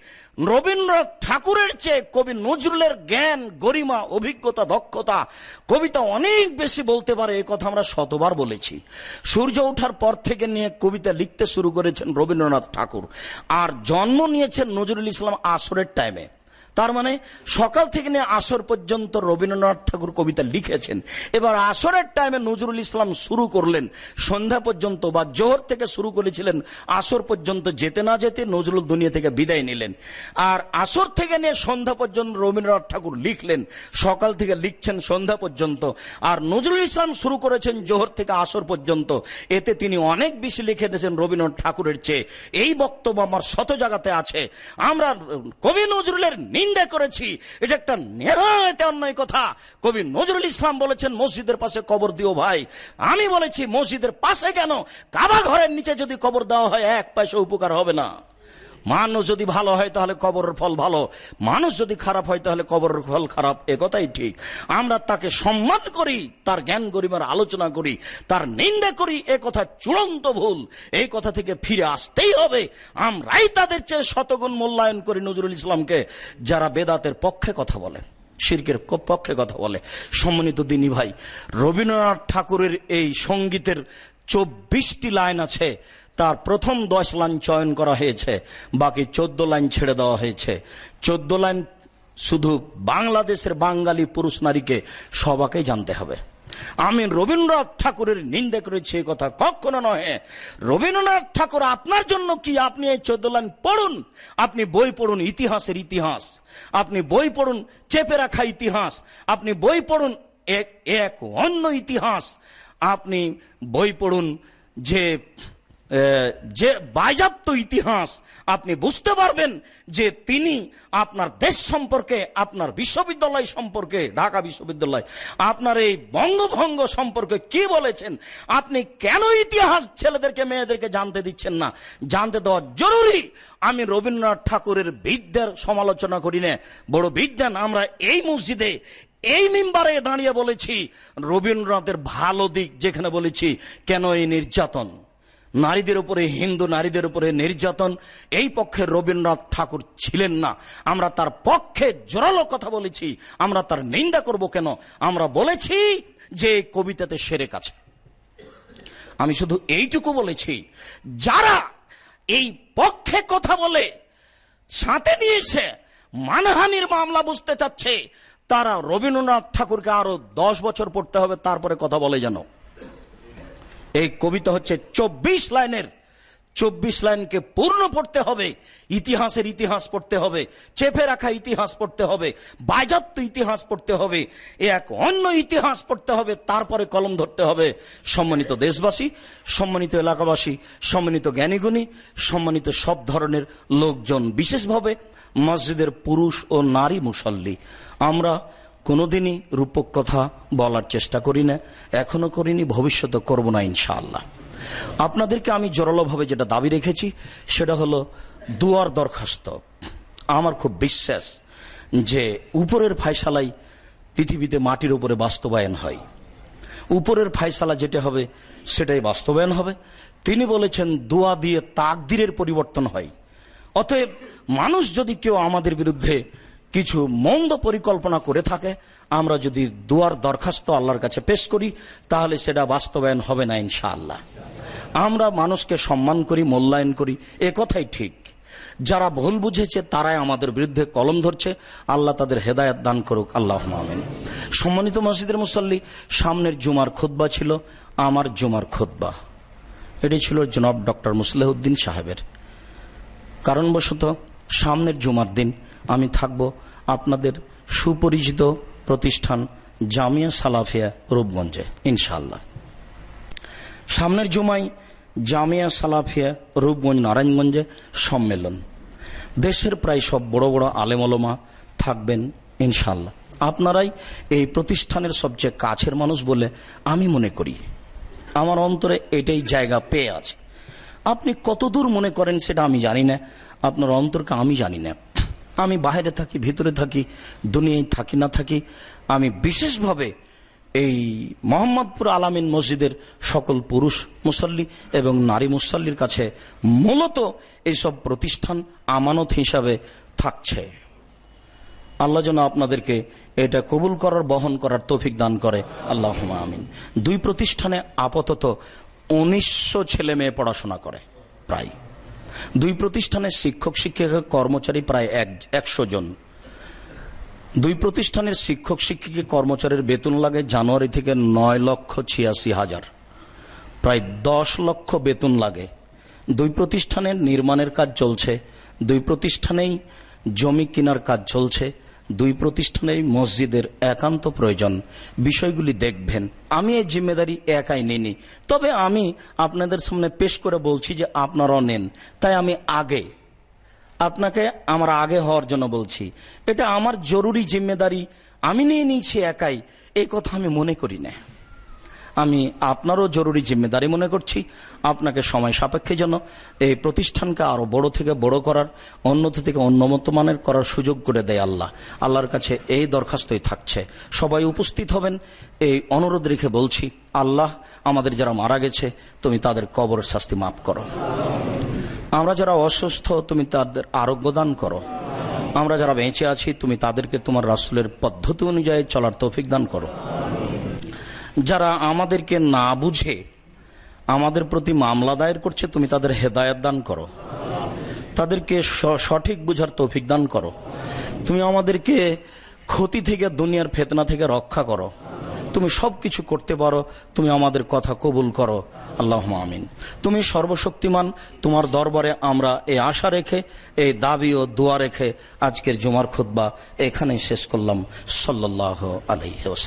রবীন্দ্রনাথ ঠাকুরের চেয়ে কবি নজরুলের জ্ঞান, গরিমা, অভিজ্ঞতা, দক্ষতা কবিতা অনেক বেশি বলতে পারে, এ কথা আমরা শতবার বলেছি। সূর্য ওঠার পর থেকে নিয়ে কবিতা লিখতে শুরু করেছেন রবীন্দ্রনাথ ঠাকুর। আর জন্ম নিয়েছেন নজরুল ইসলাম আসরের টাইমে তার মানে সকাল থেকে নিয়ে আসর পর্যন্ত রবীন্দ্রনাথ ঠাকুর কবিতা লিখেছেন। এবার আসরের টাইমে নজরুল ইসলাম শুরু করলেন। সন্ধ্যা পর্যন্ত বা জোহর থেকে শুরু করেছিলেন। আসর পর্যন্ত যেতে না যেতে নজরুল দুনিয়া থেকে বিদায় নিলেন। আর আসর থেকে নিয়ে সন্ধ্যা পর্যন্ত রবীন্দ্রনাথ ঠাকুর লিখলেন। সকাল থেকে লিখছেন সন্ধ্যা পর্যন্ত। আর নজরুল ইসলাম শুরু করেছেন জোহর থেকে আসর পর্যন্ত। এতে তিনি অনেক বেশি লিখে দিয়েছেন রবীন্দ্রনাথ ঠাকুরের চেয়ে। এই বক্তব্য আমার শত জায়গাতে আছে। আমরা কবি নজরুলের নিন্দা করেছি। এটা একটা নেহায়তে অন্যায় কথা। কবি নজরুল ইসলাম বলেছেন, মসজিদের পাশে কবর দিও ভাই। আমি বলেছি, মসজিদের পাশে কেন? কাবা ঘরের নিচে যদি কবর দেওয়া হয়, এক পয়সা উপকার হবে না। মানুষ যদি ভালো হয় তাহলে কবরের ফল ভালো। মানুষ যদি খারাপ হয় তাহলে কবরের ফল খারাপ একথাই ঠিক। আমরা তাকে সম্মান করি, তার জ্ঞান গরিমার আলোচনা করি, তার নিন্দা করি, এ কথা চূড়ান্ত ভুল। এই কথা থেকে ফিরে আসতেই হবে। আমরাই তাদের চেয়ে শতগুণ মূল্যায়ন করি নজরুল ইসলামকে, যারা বেদাতের পক্ষে কথা বলে, শির্কের পক্ষে কথা বলে। সম্মানিত দিনী ভাই, রবীন্দ্রনাথ ঠাকুরের এই সঙ্গীতের চব্বিশটি লাইন আছে তার প্রথম দশ লাইন চয়ন করা হয়েছে, বাকি চোদ্দ লাইন ছেড়ে দেওয়া হয়েছে। চোদ্দ লাইন শুধু বাংলাদেশের বাঙালি পুরুষ নারীকে সবাকে জানতে হবে। আমি রবীন্দ্রনাথ ঠাকুরের নিন্দে করেছি এ কথা কখনো নয়। রবীন্দ্রনাথ ঠাকুর আপনার জন্য কি? আপনি এই চোদ্দ লাইন পড়ুন। আপনি বই পড়ুন ইতিহাসের ইতিহাস। আপনি বই পড়ুন চেপে রাখা ইতিহাস। আপনি বই পড়ুন এক এক অন্য ইতিহাস। আপনি বই পড়ুন যে যে বাজাপ্ত ইতিহাস আপনি বুঝতে পারবেন যে তিনি আপনার দেশ সম্পর্কে, আপনার বিশ্ববিদ্যালয় সম্পর্কে, ঢাকা বিশ্ববিদ্যালয়, আপনার এই বঙ্গভঙ্গ সম্পর্কে কি বলেছেন? আপনি কেন ইতিহাস ছেলেদেরকে, মেয়েদেরকে জানতে দিচ্ছেন না? জানতে দেওয়া জরুরি। আমি রবীন্দ্রনাথ ঠাকুরের বিদ্যার সমালোচনা করি না। বড় বিজ্ঞান আমরা এই মসজিদে, এই মেম্বারে দাঁড়িয়ে বলেছি, রবীন্দ্রনাথের ভালো দিক যেখানে বলেছি, কেন এই নির্যাতন? নারীদের উপরে, হিন্দু নারীদের উপরে নির্যাতন, এই পক্ষে রবীন্দ্রনাথ ঠাকুর ছিলেন না। আমরা তার পক্ষে জোরালো কথা বলেছি। আমরা তার নিন্দা করব কেন? আমরা বলেছি যে কবিতাতে সেরে কাছে আমি শুধু এইটুকু বলেছি, যারা এই পক্ষে কথা বলে সাথে নিয়েছে মানহানির মামলা বুঝতে চাচ্ছে, তারা রবীন্দ্রনাথ ঠাকুরকে আরও দশ বছর পড়তে হবে, তারপরে কথা বলে যেন। এই কবিতা হচ্ছে চব্বিশ লাইনের। চব্বিশ লাইনকে পূর্ণ পড়তে হবে, ইতিহাসের ইতিহাস পড়তে হবে, চেপে রাখা ইতিহাস পড়তে হবে বাজাপ্ত ইতিহাস পড়তে হবে, এ এক অন্য ইতিহাস পড়তে হবে, তারপরে কলম ধরতে হবে। সম্মানিত দেশবাসী, সম্মানিত এলাকাবাসী, সম্মানিত জ্ঞানীগুণী, সম্মানিত সব ধরনের লোকজন, বিশেষভাবে মসজিদের পুরুষ ও নারী মুসল্লি। আমরা কোনোদিনই রূপক কথা বলার চেষ্টা করি না, এখনও করিনি, ভবিষ্যতে করব না ইনশাআল্লাহ। আপনাদেরকে আমি জোরালোভাবে যেটা দাবি রেখেছি, সেটা হলো দুয়ার দরখাস্ত। আমার খুব বিশ্বাস যে উপরের ফায়সালাই পৃথিবীতে মাটির উপরে বাস্তবায়ন হয়। উপরের ফায়সালা যেটা হবে, সেটাই বাস্তবায়ন হবে। তিনি বলেছেন, দোয়া দিয়ে তাকদিরের পরিবর্তন হয়। অতএব মানুষ যদি কেউ আমাদের বিরুদ্ধে কিছু মন্দ পরিকল্পনা করে থাকে, আমরা যদি দুয়ার দরখাস্ত আল্লাহর কাছে পেশ করি, তাহলে সেটা বাস্তবায়ন হবে না ইনশাআল্লাহ। আমরা মানুষকে সম্মান করি, মূল্যায়ন করি, এ কথাই ঠিক। যারা ভুল বুঝেছে, তারাই আমাদের বিরুদ্ধে কলম ধরছে, আল্লাহ তাদের হেদায়ত দান করুক আল্লাহ আমিন। সম্মানিত মসজিদের মুসল্লি, সামনের জুমার খুদ্া ছিল, আমার জুমার খুদ্া এটি ছিল জনাব ডক্টর মুসলেহউদ্দিন সাহেবের। কারণবশত, সামনের জুমার দিন আমি থাকব আপনাদের সুপরিচিত প্রতিষ্ঠান জামিয়া সালাফিয়া রূপগঞ্জে ইনশাল্লাহ সামনের জুমাই জামিয়া সালাফিয়া রূপগঞ্জ নারায়ণগঞ্জে সম্মেলন। দেশের প্রায় সব বড় বড় আলেমলমা থাকবেন ইনশাল্লাহ আপনারাই এই প্রতিষ্ঠানের সবচেয়ে কাছের মানুষ বলে আমি মনে করি। আমার অন্তরে এটাই জায়গা পেয়ে আছে। আপনি কতদূর মনে করেন সেটা আমি জানি না। আপনার অন্তরকে আমি জানি না। আমি বাইরে থাকি, ভিতরে থাকি, দুনিয়ায় থাকি, না থাকি, আমি বিশেষভাবে এই মোহাম্মদপুর আলামিন মসজিদের সকল পুরুষ মুসল্লি এবং নারী মুসল্লির কাছে মূলত এইসব প্রতিষ্ঠান আমানত হিসাবে থাকছে। আল্লাহ যেন আপনাদেরকে এটা কবুল করার, বহন করার তৌফিক দান করে। আল্লাহ আমিন। দুই প্রতিষ্ঠানে আপাতত উনিশশো ছেলে মেয়ে পড়াশোনা করে, প্রায়। দুই প্রতিষ্ঠানের শিক্ষক, শিক্ষিকা, কর্মচারী প্রায় এক, একশো জন। দুই প্রতিষ্ঠানের শিক্ষক, শিক্ষিকা, কর্মচারীর বেতন লাগে জানুয়ারি থেকে নয় লক্ষ ছিয়াশি হাজার। প্রায় দশ লক্ষ বেতন লাগে। দুই প্রতিষ্ঠানের নির্মাণের কাজ চলছে। দুই প্রতিষ্ঠানেই জমি কেনার কাজ চলছে। দুই প্রতিষ্ঠানেই মসজিদের একান্ত প্রয়োজন। বিষয়গুলি দেখবেন। আমি এই জিম্মেদারি একাই নিনি তবে আমি আপনাদের সামনে পেশ করে বলছি যে আপনারাও নেন। তাই আমি আগে, আপনাকে আমার আগে হওয়ার জন্য বলছি। এটা আমার জরুরি জিম্মেদারি। আমি নিয়ে নিয়েছি একাই। এই কথা আমি মনে করি না। আমি আপনারও জরুরি জিম্মেদারি মনে করছি। আপনাকে সময় সাপেক্ষে যেন এই প্রতিষ্ঠানকে আরও বড় থেকে বড় করার উন্নত থেকে মানের করার সুযোগ করে দেয় আল্লাহ। আল্লাহর কাছে এই দরখাস্তই থাকছে। সবাই উপস্থিত হবেন। এই অনুরোধ রেখে বলছি, আল্লাহ আমাদের যারা মারা গেছে, তুমি তাদের কবরের শাস্তি মাফ করো। আমরা যারা অসুস্থ, তুমি তাদের আরোগ্য দান করো। আমরা যারা বেঁচে আছি, তুমি তাদেরকে তোমার রাসুলের পদ্ধতি অনুযায়ী চলার তৌফিক দান করো। যারা আমাদেরকে না বুঝে, আমাদের প্রতি মামলা দায়ের করছে, তুমি তাদের হেদায়ত দান করো। তাদেরকে সঠিক বুঝার তৌফিক দান করো। তুমি আমাদেরকে ক্ষতি থেকে, দুনিয়ার ফেতনা থেকে রক্ষা করো। তুমি সব কিছু করতে পারো, তুমি আমাদের কথা কবুল করো। আল্লাহ আমিন। তুমি সর্বশক্তিমান, তোমার দরবারে আমরা এই আশা রেখে, এই দাবি ও দোয়া রেখে আজকের জুমার খুদ্া এখানেই শেষ করলাম। সাল্লাহ আলহি